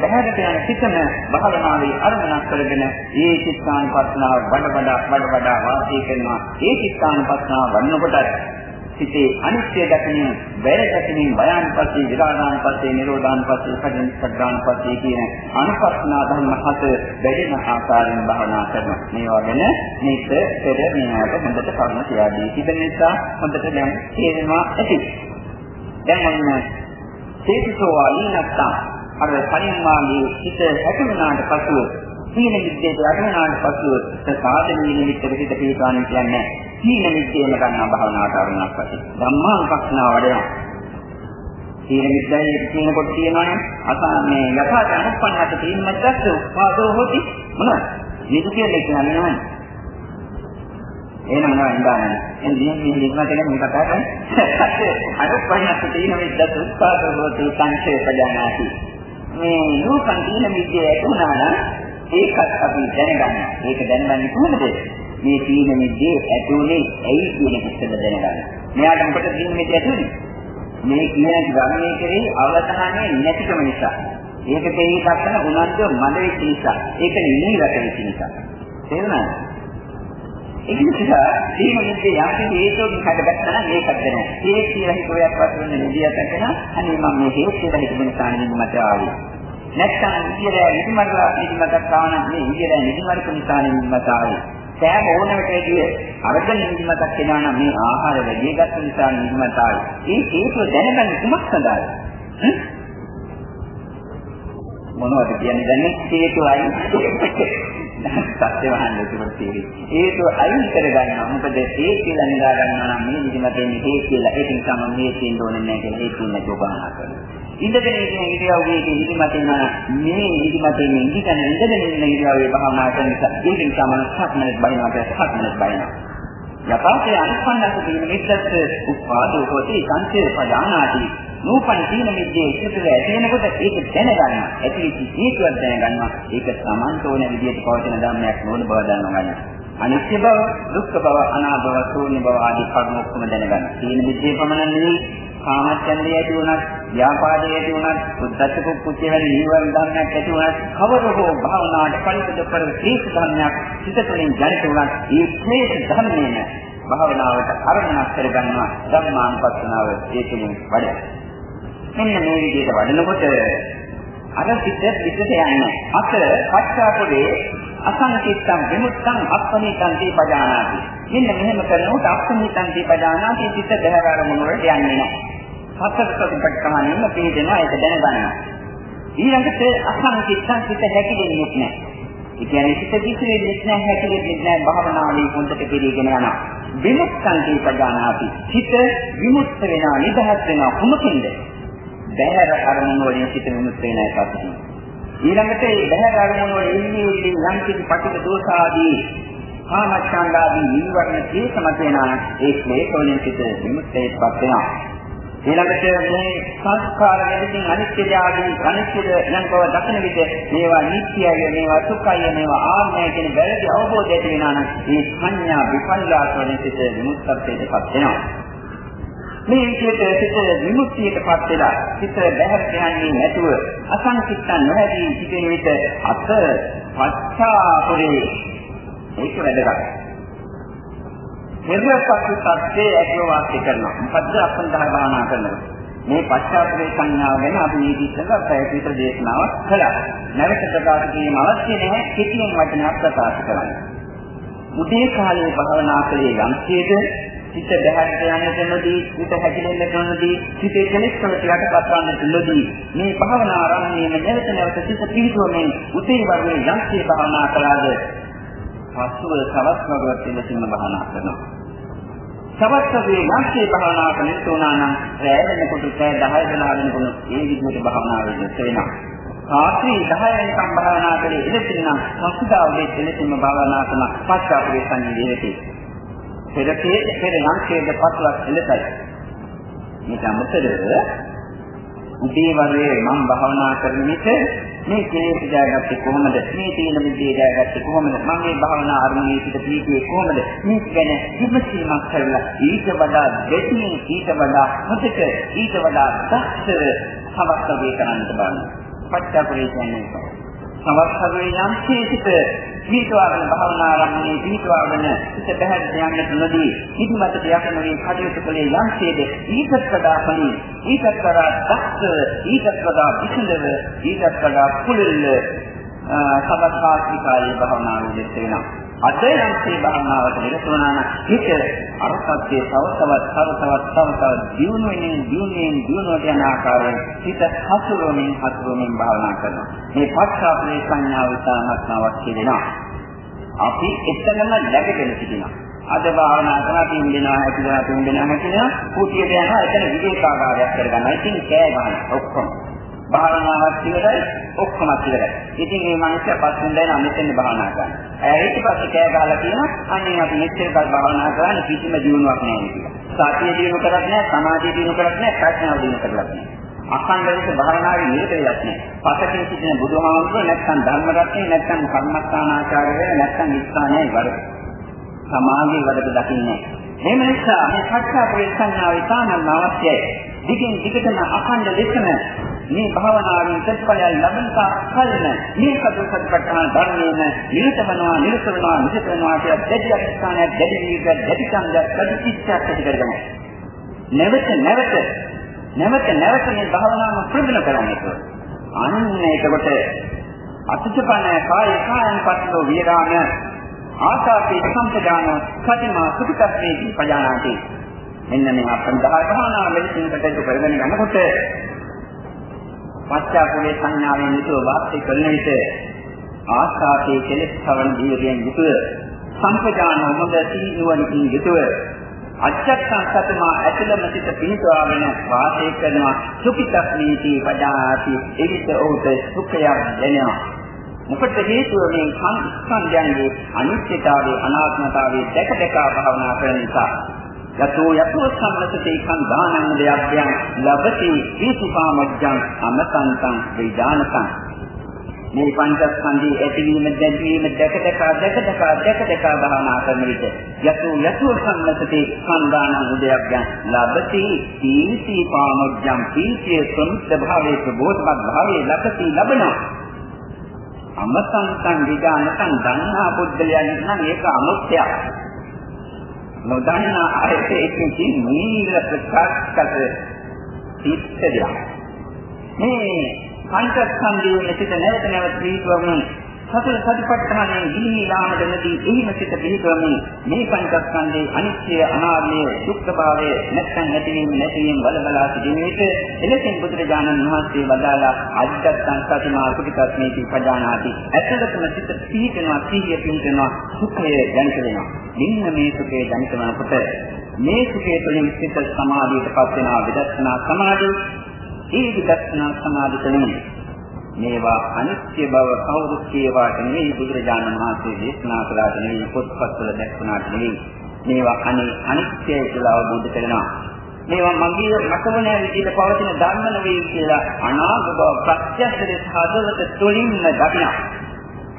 බහැරට යන සිතන භාවනාවේ අරමුණක් කරගෙන ඒ චිත්තානුපස්සනාව වඩ වඩා වඩ වඩා වාසය කරනවා. ඒ චිත්තානුපස්සනාව වඩනකොට සිතේ අනිත්‍ය දකිනින්, වැය දකිනින්, භයාන් පස්සේ, විරාණාන් පස්සේ, නිරෝධාන් පස්සේ, පදින් සද්ධාන් පස්සේ කියන අනුපස්සනා ධර්ම හත වැඩෙන ආකාරයෙන් භවනා කරනවා. මේවා ගැන මේක පෙර මෙයාට හොඳට කරුණු කියලා දී තිබෙන නිසා හොඳට දැන් තේරෙනවා ඇති. දැන් මොන තේසෝ වලිනත්තා අර පරිමාගේ හිත හැකුණාට පසුව සීන විද්‍යාවට අරමුණාට පසුව සාධනීය නිමිත්තක හිත පිළිගන්න කියන්නේ සීන විද්‍යාවම ගන්නා භාවනාවට අරමුණක් වශයෙන්. ධම්මානුපස්සනාව වඩනවා. සීන විද්‍යාවේ කියනකොට කියනවනේ අසන්නේ යථාර්ථ අනුපන්නට තියෙන මැදස්ස උපාදෝ හොති. මොනවද? මේක කියන්නේ කියන්නේ නෑ එහෙනම් මොනවද ඉඳානේ එන්නේ මේ නිගමන කියන මේ කතා කරන්නේ. අනුපන්නට තියෙන මැදස්ස උපාදෝ හොති සංක්ෂේප ජානාති මේ නූපන් තියෙන විද්‍යාව ඇතුණා නම් ඒකත් අපි දැනගන්න. ඒක දැනගන්නේ කොහොමද? මේ තීන මිද්දේ ඇතුලේ ඇයි කියන එක ඉස්සෙල්ල දැනගන්න. මෙයාට මොකද තීන මිද්ද ඇතුලේ? මේ කියන ධර්මයේ කෙරෙහි අවධානය නැතිකම නිසා. ඒක කෙරෙහි දක්වන උනන්දුව මඳ වෙච්ච නිසා. ඒක නිවිරට වෙච්ච නිසා. තේරුණාද? ඒක නිසා තීන මිද්දේ යම් හේතුවකින් හටගත්තා නම් ඒකත් දැනගන්න. ඒ කියලා හිතෝයක් වශයෙන් නිදියට කරන අනේ මම මේ හේතු කියලා හිතන නිසා නෙමෙයි මට ආවේ. නැත්නම් ඉන්දියාවේ නිදිමරලා නිදිමතක් ආවනම් මේ ඉන්දියාවේ නිදිමරක නිසා නිදිමත ආවේ. සෑම ඕනකට වැඩිය අරගෙන නිදිමතක් එනවා නම් මේ ආහාර වැඩි ගන්න නිසා නිදිමත ආවේ. ඒ හේතුව දැනගන්න කුමක් සඳහාද? මොනවද කියන්නේ දැන් හේතුවයි සත්‍ය වහන්න තිබුණේ. ඒක අයින් කරගන්නවා. මොකද ඒ කියලා නිදා ගන්නවා නම් මේ නිදිමතෙන් මේ කියලා ඒකින් තමයි මේ තියෙන්න ඕනේ නැහැ කියලා ඒක තුන ජෝබානා කරනවා. ඉඳගෙන ඉන්න ඉරියව්වේ නිදිමතෙන් මේ නිදිමතෙන් ඉඳගෙන ඉඳගෙන ඉන්න ඉරියව්වේ භාවනා කරන නිසා ඒකින් තමයි සක්මනක් බයිනවා කියලා සක්මනක් බයිනවා. යථාර්ථය අනුපන්නක තියෙන මිත්‍යත් උපාදෝ හොති සංකේත පදානාදී නූපන් තීන මිද්දේ ඉතිරි ඇතෙනකොට ඒක දැනගන්න. ඇතිවිච්ච හේතුවක් දැනගන්නවා. ඒක Tamanට ඕන විදිහට පවතින ධර්මයක් නොවන බව දැනගන්න. අනිත්‍ය බව, දුක්ඛ බව, අනාත්ම බව, ශූන්‍ය බව ආදී කරුණු ඔක්කොම දැනගන්න. තීන මිද්දේ පමණ නෙවෙයි කාමච්ඡන්දය ඇති වුණත්, ව්‍යාපාදය ඇති වුණත්, උද්දච්ච කුච්චය වැනි නීවරණ ධර්මයක් ඇති වුණත්, කවර හෝ භාවනාවට කලිපද කර ක්ලේශ ධර්මයක් සිත තුළින් ජනිත වුණත්, ඒ ක්ලේශ ධර්මයෙන් භාවනාවට අරමුණක් කරගන්නවා ධර්මානුපස්සනාව ඒකෙන් වඩා. මෙන්න මේ විදිහට වඩනකොට අර පිට පිටට යන්නේ. අත පච්චාපුරේ අසංකිට්ඨං විමුක්තං අප්පනිතං දීපජානාති. මෙන්න මෙහෙම කරනකොට අප්පනිතං දීපජානාති පිට බහැර මොන වලට යන්නේ නැහැ. සතර සතිපට්ඨානෙම පිළිදෙනවා ඒක දැනගන්නවා. ඊළඟට අසංකිට්ඨං පිට හැකිලෙන්නේ නැහැ. ඒ කියන්නේ සිත දිස්රෙන්නේ නැහැ හැකිලෙන්නේ නැහැ භාවනාවේ හොඳට පිළිගෙන යනවා. විමුක්තං දීපජානාති. සිත විමුක්ත වෙනවා නිදහස් වෙනවා කුමකින්ද? බහැර අරමුණු වලින් සිත විමුක්ත වෙන එකක් ඊළඟට මේ බහැර අරමුණු වල ඉන්නේ ඉන්නේ යම් කිසි පටික දෝෂාදී කාමච්ඡන්දාදී නිවර්ණ තේසමත වෙනා ඒ ක්ලේශ වලින් සිත විමුක්තයටපත් වෙනවා. ඊළඟට මේ සංස්කාර වලින් අනිත්‍ය ආදී අනිත්‍යද යන බව දකින විට මේවා නිට්ටයයි මේවා සුඛයි මේවා ආත්මය කියන වැරදි අවබෝධය ඇති වෙනා නම් මේ සංඥා විපල්ලාස වලින් සිත විමුක්තත්වයටපත් වෙනවා. මේ විදිහට සිත විමුක්තියටපත් වෙලා සිත බැහැරට යන්නේ නැතුව අසංකිට්ඨ නොහැදී සිටින විට අත පච්චාපුරේ ඒක වැදගත්. නිර්වපක්ෂත්වයේ ඇතුව වාසය කරනවා. මොකද්ද අපන්දහ භාවනා කරනවා. මේ පශ්චාත්පේ සංඥාව ගැන අපි මේ ඉස්සෙල්ලා පැය විතර දේශනාවක් කළා. නැවත ප්‍රකාශ කිරීම අවශ්‍ය නැහැ. කෙටියෙන් වචනයක් ප්‍රකාශ කරන්න. උදේ කාලේ භාවනා කළේ යම්කේද සිත බහැරට යන්නට නොදී, සිත හැකිලෙන්නට නොදී, සිතේ කෙලෙස් වලට යටපත් වන්නට නොදී මේ භාවනා ආරම්භයේම නැවත නැවත සිත පිහිටුවමින් උතේ වර්ගයේ යම්කේ භාවනා කළාද පස්ව සවස් වගවත් දෙලසින්ම භාවනා කරනවා. සවස්ගේ යම්කේ භාවනා කරන තුනා නම් රැය වෙනකොට පැය 10 12 වෙනකොට ඒ විදිහට භාවනා වෙනවා. රාත්‍රී 10 වෙනිකම් භාවනා කරේ ඉලක්කන නම් සස්දා උදේ දෙලසින්ම භාවනා කරන පස්චාපේ සංජීවිතේ පෙරකේ පෙර නම් ඡේද පස්ලක් එලෙසයි. මේක අමතරව උදේ වගේ මම භාවනා කරන විට මේ කෙලෙස් ජයගත්තේ කොහොමද? මේ තීන විදිය ජයගත්තේ කොහොමද? මම මේ භාවනා අරමුණේ සිට පිළිපියේ කොහොමද? මේක ගැන විමසීමක් කරලා ඊට වඩා දෙතින් ඊට වඩා හොඳට ඊට වඩා දක්ෂව සමස්තවේ කරන්න බලන්න. පච්චපරේ කියන්නේ සමස්තවේ යම් සිට පිටවාගෙන භාවනා ආරම්භයේ පිටවාගෙන සිත බහැරට යන්නට නොදී ඉදිමතට යකමනේ කටයුතු කළේ යම්සේද ඊටත් වඩා පණි ඊටත් වඩා දක්ෂ ඊටත් වඩා විසඳව ඊටත් වඩා කුලෙල්ල සබස්වාස්තිකායේ භාවනාව දෙත් වෙනවා. අද නම් මේ භාවනාවට නිරතවනා නම් හිත අරසත්යේ තව තවත් තව තවත් තව තවත් දියුණු වෙනින් දියුණු වෙනින් දියුණුවට යන ආකාරයෙන් හිත හසුරුවමින් හසුරුවමින් භාවනා කරනවා. මේ පස්සාපේ සංඥාව ඉතාමත් අවශ්‍ය වෙනවා. අපි එතනම läගගෙන සිටිනවා. අද භාවනා කරලා තින් දෙනවා හැකිලා තුන් දෙනවා හැකිලා කුටියට යනවා එතන විදේශාකාරයක් කරගන්නවා. ඉතින් කෑ ගන්න ඔක්කොම. භාවනාවක් ඉවරයි ඔක්කොම ඉවරයි. ඉතින් මේ මිනිස්සු පස්සෙන් දැන මෙතෙන් භාවනා කරනවා. ඒ ඊට පස්සේ කෑ ගහලා කියනවා අනේ අපි මෙච්චර කල් භාවනා කරන්නේ කිසිම දියුණුවක් නැහැ කියලා. සතිය දිනු කරත් නැහැ, සමාධිය දිනු කරත් නැහැ, ප්‍රඥාව දිනු කරත් නැහැ. අඛණ්ඩව භාවනාවේ නිරත වෙලක් නැහැ. පසකින් සිටින බුදුහාමුදුරුවෝ නැත්නම් ධර්ම රත්නේ නැත්නම් කර්මස්ථානාචාරය වෙන නැත්නම් ඉස්හානේ වර. සමාධිය වලට දකින්නේ. එහෙම නිසා මේ සත්‍ය පරිසංඥාව ඉතාමත් අවශ්‍යයි. දිගින් දිගටම අඛණ්ඩ ලෙසම මේ භාවනාවෙන් ප්‍රතිඵලය ලැබෙන කලින් මේ සතු සත්පට්ඨාන ධර්මයෙන් නිරත වෙනවා නිරත වෙනවා නිරත වෙනවා කියලා දෙවි අධිෂ්ඨානය දෙවි නීක දෙවි ඡන්ද ප්‍රතිචිත්තයක් ඇති කරගන්න. නැවත නැවත නැවත නැවත මේ භාවනාව ප්‍රගුණ කරන්නේ. අන්න ඒකට අසුචපන කාය කායන් පස්සෝ විරාම ආසාපේ සම්පදාන කතිමා සුඛිතත්මේ පජානාති මෙන්න මේ අපෙන් දහ භාවනා මෙලෙසින් කටයුතු කරගෙන යනකොට පස්චාකුලේ සංඥාවෙන් යුතුව වාස්තු කරන විට ආස්ථාපේ කෙලෙස් සවන දීර්යෙන් යුතුව සම්පජාන හොඳ සීනුවණකින් යුතුව අච්චත්තං සතමා ඇතුළම සිට පිහිටවාගෙන වාසය කරනවා. සුඛිතක් නීති පජාති. එවිට ඔහුට සුඛයක් දැනෙනවා මොකද හේතුව මේ සංස්කන්ධයන්ගේ අනිත්‍යතාවයේ අනාත්මතාවයේ දැක දැක භාවනා කරන නිසා යතෝ යතෝ සම්මතේ කන්දානං දෙයක්යන් ලබති විසුපාමජ්ජං අමතන්තං විදානතං මේ පංචස්කන්ධයේ ඇතිවීම දැකීම දැක දැක දැක දැක දැක දැක භාවනා කරන විට යතු යතු සම්මතේ ස්කන්ධාන උදයක්යන් ලබති තීසි පාමොජ්ජම් පීතිය සම්ප්ත භාවයේ ප්‍රබෝධවත් භාවයේ ලබති ලබනවා. අමතන්තං විඥානතං දන්නා බුද්ධලයන් නම් ඒක අමුත්‍යක්. නොදන්නා අයට ඒකකින් නීල ප්‍රකාශකත සිත්තරය මේ පංචස්කන්ධයේ සිට නැවත නැවත පිළිතුරමින් සතර සතිපට්ඨානයේ ගිනි යාමදනදී එහිම සිට පිළිතුරමින් මේ පංචස්කන්ධයේ අනිත්‍ය අනාත්මය සුක්ඛභාවය නැත්නම් නැතිවීම නැතිවීම බලබලා සිටින විට එලෙසින් බුදුරජාණන් වහන්සේ වදාලා අජ්ජත්තං සතිමා සුඛිතස්මේති පජානාති. ඇත්තටම සිට පිහිටනවා සිහිය පිහිටනවා සුඛය දැනට වෙනවා. මෙන්න මේ සුඛය දැනට වෙනකොට මේ සුඛය තුළින් සිත සමාධියටපත් වෙනවා විදර්ශනා සමාධිය. ඒ විදර්ශනා සමාධි තුළින් මේවා අනිත්‍ය බව කවුරුත් කියවාට නෙවෙයි බුදුරජාණන් වහන්සේ දේශනා කළාට නෙවෙයි පොත්පත්වල දැක්වුණාට නෙවෙයි. මේවා අනේ අනිත්‍යයි කියලා අවබෝධ කරනවා. මේවා මගේ මතවන විදිහට පවතින ධර්ම නෙවෙයි කියලා අනාගත බව ප්‍රත්‍යක්ෂ ලෙස හදවත තුළින්ම දකිනවා.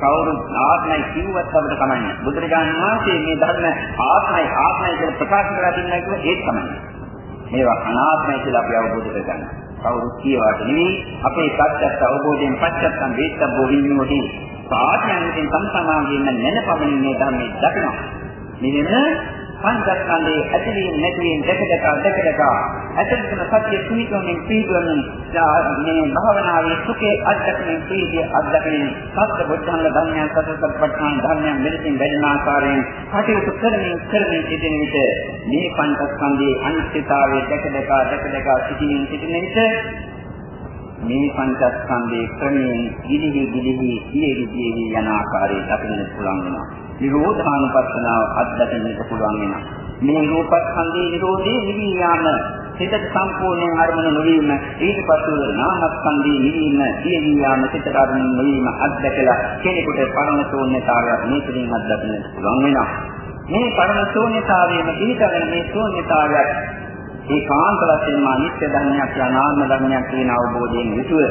කවුරුත් ආත්මයි කිව්වත් අපිට කමන්නේ බුදුරජාණන් වහන්සේ මේ ධර්ම ආත්මයි ආත්මයි කියලා ප්‍රකාශ කරලා තින්නයි කිව්ව ඒත් කමන්නේ මේවා අනාත්මයි කියලා අපි අවබෝධ කරගන්නවා. කවුරුත් කියවට නෙවෙයි. අපේ සත්‍යත් අවබෝධයෙන් පච්චත්තම් වේත්තබ්බෝ විඤ්ඤෝති සාධ්‍යයෙන් සම්සමාගයෙන් නැනපමණින් මේ ධර්මයේ දකිනවා. මෙන්න පංචස්කන්ධයේ ඇතිවීම නැතිවීම දැක දැක දැක දැක ඇතිවන සත්‍ය සුනිකෝමින් පීඩවමින් මේ භාවනාවේ සුඛේ අධ්‍යක්ෂණය ප්‍රීතිය අධ්‍යක්ෂණය සත්‍ය බුද්ධංග ධර්මයන් සතරපට්ඨාන ධර්මයන් මෙලෙසින් වැඩෙන ආකාරයෙන් කටයුතු කරමින් කරමින් සිටින විට මේ පංචස්කන්ධයේ අනිත්‍යතාවය දැක දැක දැක දැක සිටින සිටින විට මේ පංචස්කන්ධයේ ක්‍රමයෙන් ගිලිහි ගිලිහි ඉයේ ගියේ යන ආකාරය දකින්න පුළුවන් වෙනවා. නිරෝධානුපස්සනාව අත්දකින්නට පුළුවන් වෙනවා. මේ රූපස්කන්ධයේ නිරෝධයේ නිවි යාම සිතට සම්පූර්ණයෙන් අරමුණු නොවීම ඊට පසු නාමස්කන්ධයේ නිවීම සියවි යාම සිතට අරමුණු නොවීම අත්දකලා කෙනෙකුට පරම ශූන්‍යතාවයක් මේකෙන් අත්දකින්නට පුළුවන් වෙනවා. මේ පරම ශූන්‍යතාවයේම පිළිතගෙන මේ ශූන්‍යතාවයක් ඒකාන්ත වශයෙන්ම අනිත්‍ය ධර්මයක් අනාත්ම ධර්මයක් කියන අවබෝධයෙන් යුතුව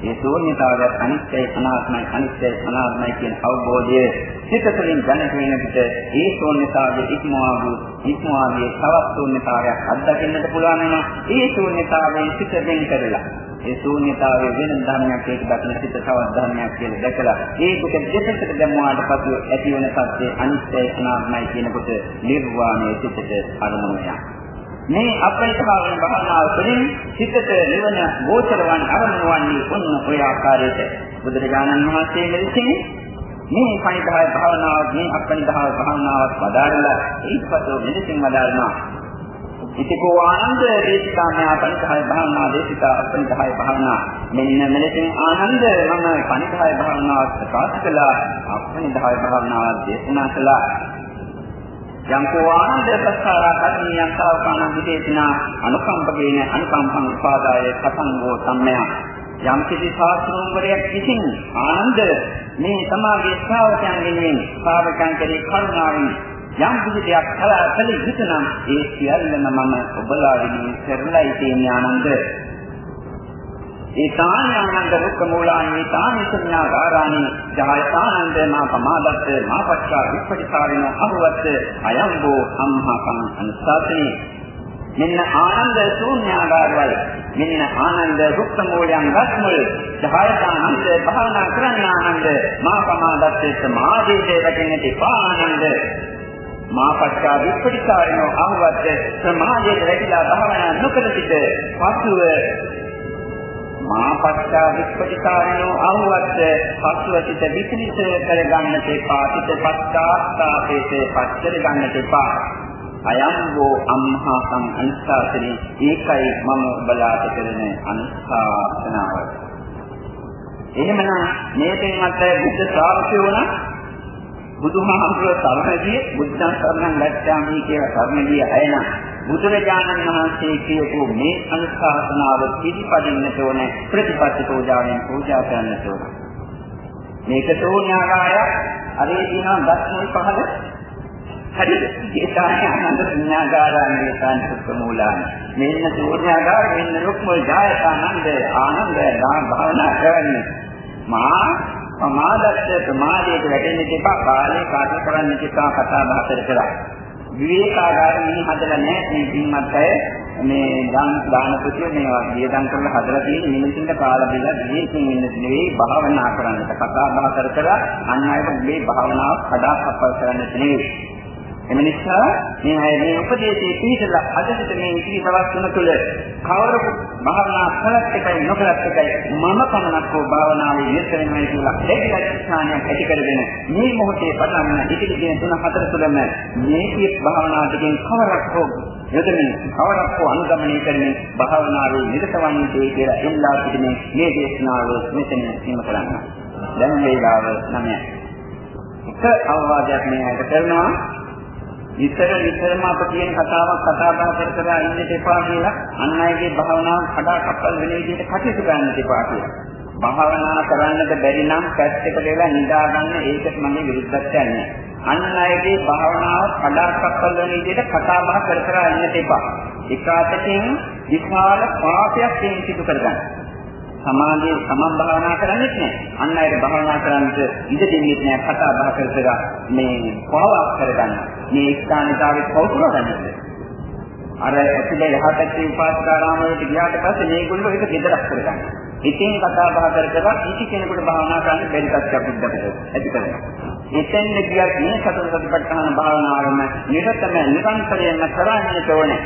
ඒ ශූන්‍යතාවයත් අනිත්‍යයි අනාත්මයි අනිත්‍යයි අනාත්මයි කියන අවබෝධය සිත තුළින් දැනගෙන විට ඒ ශූන්‍යතාවයේ ඉක්මවා වූ ඉක්මවාගේ තවත් ශූන්‍යතාවයක් අත්දකින්නට පුළුවන් වෙනවා. ඒ ශූන්‍යතාවයෙන් සිත වෙන් කරලා ඒ ශූන්‍යතාවයේ වෙන ධර්මයක් ඒක දකින සිත තවත් ධර්මයක් කියලා දැකලා ඒ කොට දෙපසට දැමුවාට පසු ඇති වෙන සත්‍ය අනිත්‍යයි අනාත්මයි කියනකොට නිර්වාණය සිතට අරමුණු වෙනවා. මේ අපරිභාවන භාවනාව තුළින් සිතට නිවන ගෝචර වන් අරමුණු වන්නේ ඔන්න ඔය ආකාරයට. බුදුරජාණන් වහන්සේ මෙලෙසින් මේ පණිදාය භාවනාව මේ අපරිභාව භාවනාවත් වදාරලා ඊටපස්ව මෙලෙසින් වදාරනවා. ඉතිකෝ ආනන්ද දේශිකාමයා පණිදාය භාවනා දේශිකා අපරිභාය භාවනා. මෙන්න මෙලෙසින් ආනන්ද මම පණිදාය භාවනාව ප්‍රකාශ කළා අපරිභාය භාවනාව දේශනා කළා. යම්කෝ ආනන්ද ප්‍රස්තාරා කර්ණියං සාවකානං විදේශනා අනුකම්පකේන අනුකම්පං උපාදාය කතංගෝ සම්මය යම් කිසි ශාස්ත්‍රෝවරයක් විසින් ආනන්ද මේ සමාගයේ ශ්‍රාවකයන් වෙනුවෙන් ශ්‍රාවකයන් කෙරේ කරුණාවෙන් යම් කිසි දෙයක් කළා කළ යුතු නම් ඒ සියල්ලම මම ඔබලා වෙනුවෙන් කරලායි තියෙන්නේ ආනන්ද ඒතානන්ද දුක්ඛ මූලානි තානි සංඥාගාරානි ජායතානන්ද මා පමාදත්ත මා පච්චා විපටිසාරින අහවත්ත අයම්බෝ අම්හකං අනුසාතේ මෙන්න ආනන්ද ශූන්‍යාගාරවල මෙන්න ආනන්ද දුක්ඛ මූලයන් රත්මුල් ජායතානන්ද භාවනා කරන්නානන්ද මා පමාදත්ත සමාධියේ වැටෙන්නට පානන්ද මා පච්චා විපටිසාරින අහවත්ත සමාධියේ වැටිලා භාවනා නොකර සිට පසුව මාපච්චා විපටිකාරණෝ අහුවත් පස්වතිත විචිත කරගන්නට එපා. පිට පස්සාස්ථාපේත පච්චර ගන්නට එපා. අයම්බෝ අම්හා සම් අනිස්සාසනේ. ඒකයි මම බලාට කරන අනිස්සාසනාව. එහෙමනම් මේ තේමත් බුද්ධ ශ්‍රාවකයෝ නම් බුදුහාමුදුරුවෝ සරණදී බුද්ධං සරණං ගච්ඡාමි කියලා සරණදී අයන බුදුරජාණන් වහන්සේ කියපු මේ අනුශාසනාව පිළිපදින්නට ඕන ප්‍රතිපත්ති පූජාවෙන් පූජා කරන්නට ඕන. මේක තෝණ්‍යාකාරය අරේ දිනා දස්මයි පහල හරිද? ඒකාය ආනන්ද ශුන්‍යාගාරාන්නේ සංසුක්කමූලාන. මෙන්න තෝණ්‍යාගාර මෙන්න රුක්මල් ජායතානන්ද ආනන්ද දාන භාවනා කරන්නේ. මා ප්‍රමාදස්ස ප්‍රමාදයට වැටෙන්න එපා. කාලේ කාට කරන්න එපා කතා බහ කර. කර විවේකාගාර මේ හදලා නැහැ. මේ පින්වත් අය මේ දාන දාන පුතිය මේවා වියදම් කරලා හදලා තියෙන මිනිස්සුන්ට කාලා බිලා විවේකයෙන් ඉන්න නෙවෙයි භාවනා කරන්නට කතා බහ කර. කර අන් අයට මේ භාවනාව කඩා කප්පල් කරන්නට නෙවෙයි. එම නිසා මේ අය මේ උපදේශයේ පිළිදලා අදට මේ ඉතිරි දවස් තුන තුළ කවර භාවනා කළත් එකයි නොකළත් එකයි මම පමණක් හෝ භාවනාවේ නිරත වෙනවා කියලා ඒකත් ස්ථානයක් ඇති කරගෙන මේ මොහොතේ පටන් ඉතිරි දින තුන හතර තුළම මේ කිය භාවනා දෙකෙන් කවරක් හෝ යොදමින් කවරක් හෝ අනුගමනය කරමින් භාවනාවේ නිරත වන්නේ කියලා එල්ලා සිටිනේ මේ දේශනාව මෙතන සිහින කරන්න. දැන් වේලාව 9. එක අවවාදයක් මේ අයට කරනවා විතර විතරම අප කියන කතාවක් කතා බහ කර කර ඉන්න එපා කියලා අන් අයගේ භාවනාව කඩා කප්පල් වෙන විදිහට කටයුතු කරන්න එපා කියලා. භාවනා කරන්නට බැරි නම් පැත්තකට වෙලා නිදා ගන්න ඒකට මගේ විරුද්ධත්වයක් නැහැ. අන් අයගේ භාවනාව කඩා කප්පල් වෙන විදිහට කතා බහ කර කර ඉන්න එපා. එකාතකින් විශාල පාපයක් සිදු කරගන්න. සමාධිය සමන් භාවනා කරන්නේ නැහැ. අන්න අයට භාවනා කරන්නට ඉඩ දෙන්නේ නැහැ. කතා බහ කර කර මේ පවක් කරගන්න. මේ ස්ථානිකාවේ කෞතුල ගන්නද. අර ඇතුලේ යහපැත්තේ උපාසකාරාම වලට ගියාට පස්සේ මේගොල්ලෝ ඒක දෙදරක් කරගන්න. ඉතින් කතා බහ කර කර කිසි කෙනෙකුට භාවනා කරන්න බැරි තත්ත්වයක් අපිට ඇති කරනවා. එතෙන් ගියත් මේ සතර සතිපට්ඨාන භාවනාවම නිරතම නිරන්තරයෙන්ම කරන්නට ඕනේ.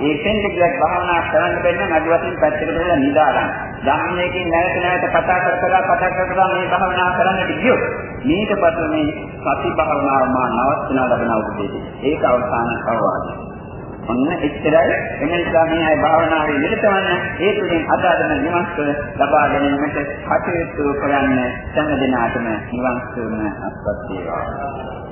ඒකෙන් දෙයක් භාවනා කරන්න බැන්න නඩු වශයෙන් පැත්තකට දාලා නිදාගන්න. ධම්මයේකින් නැවත නැවත කතා කර කර කතා කර කර මේ භාවනා කරන්නට ගියොත් මේක පසු මේ සති භාවනාව මා නවත්වන ලබන උපදේශය. ඒක අවසාන අවවාදය. ඔන්න එච්චරයි එනිසා මේ අය භාවනාවේ නිරතවන්න ඒ තුලින් අදාළම නිවන්ස ලබා ගැනීමට කටයුතු කරන්න සෑම දිනකටම නිවන්සම අත්පත් වේවා.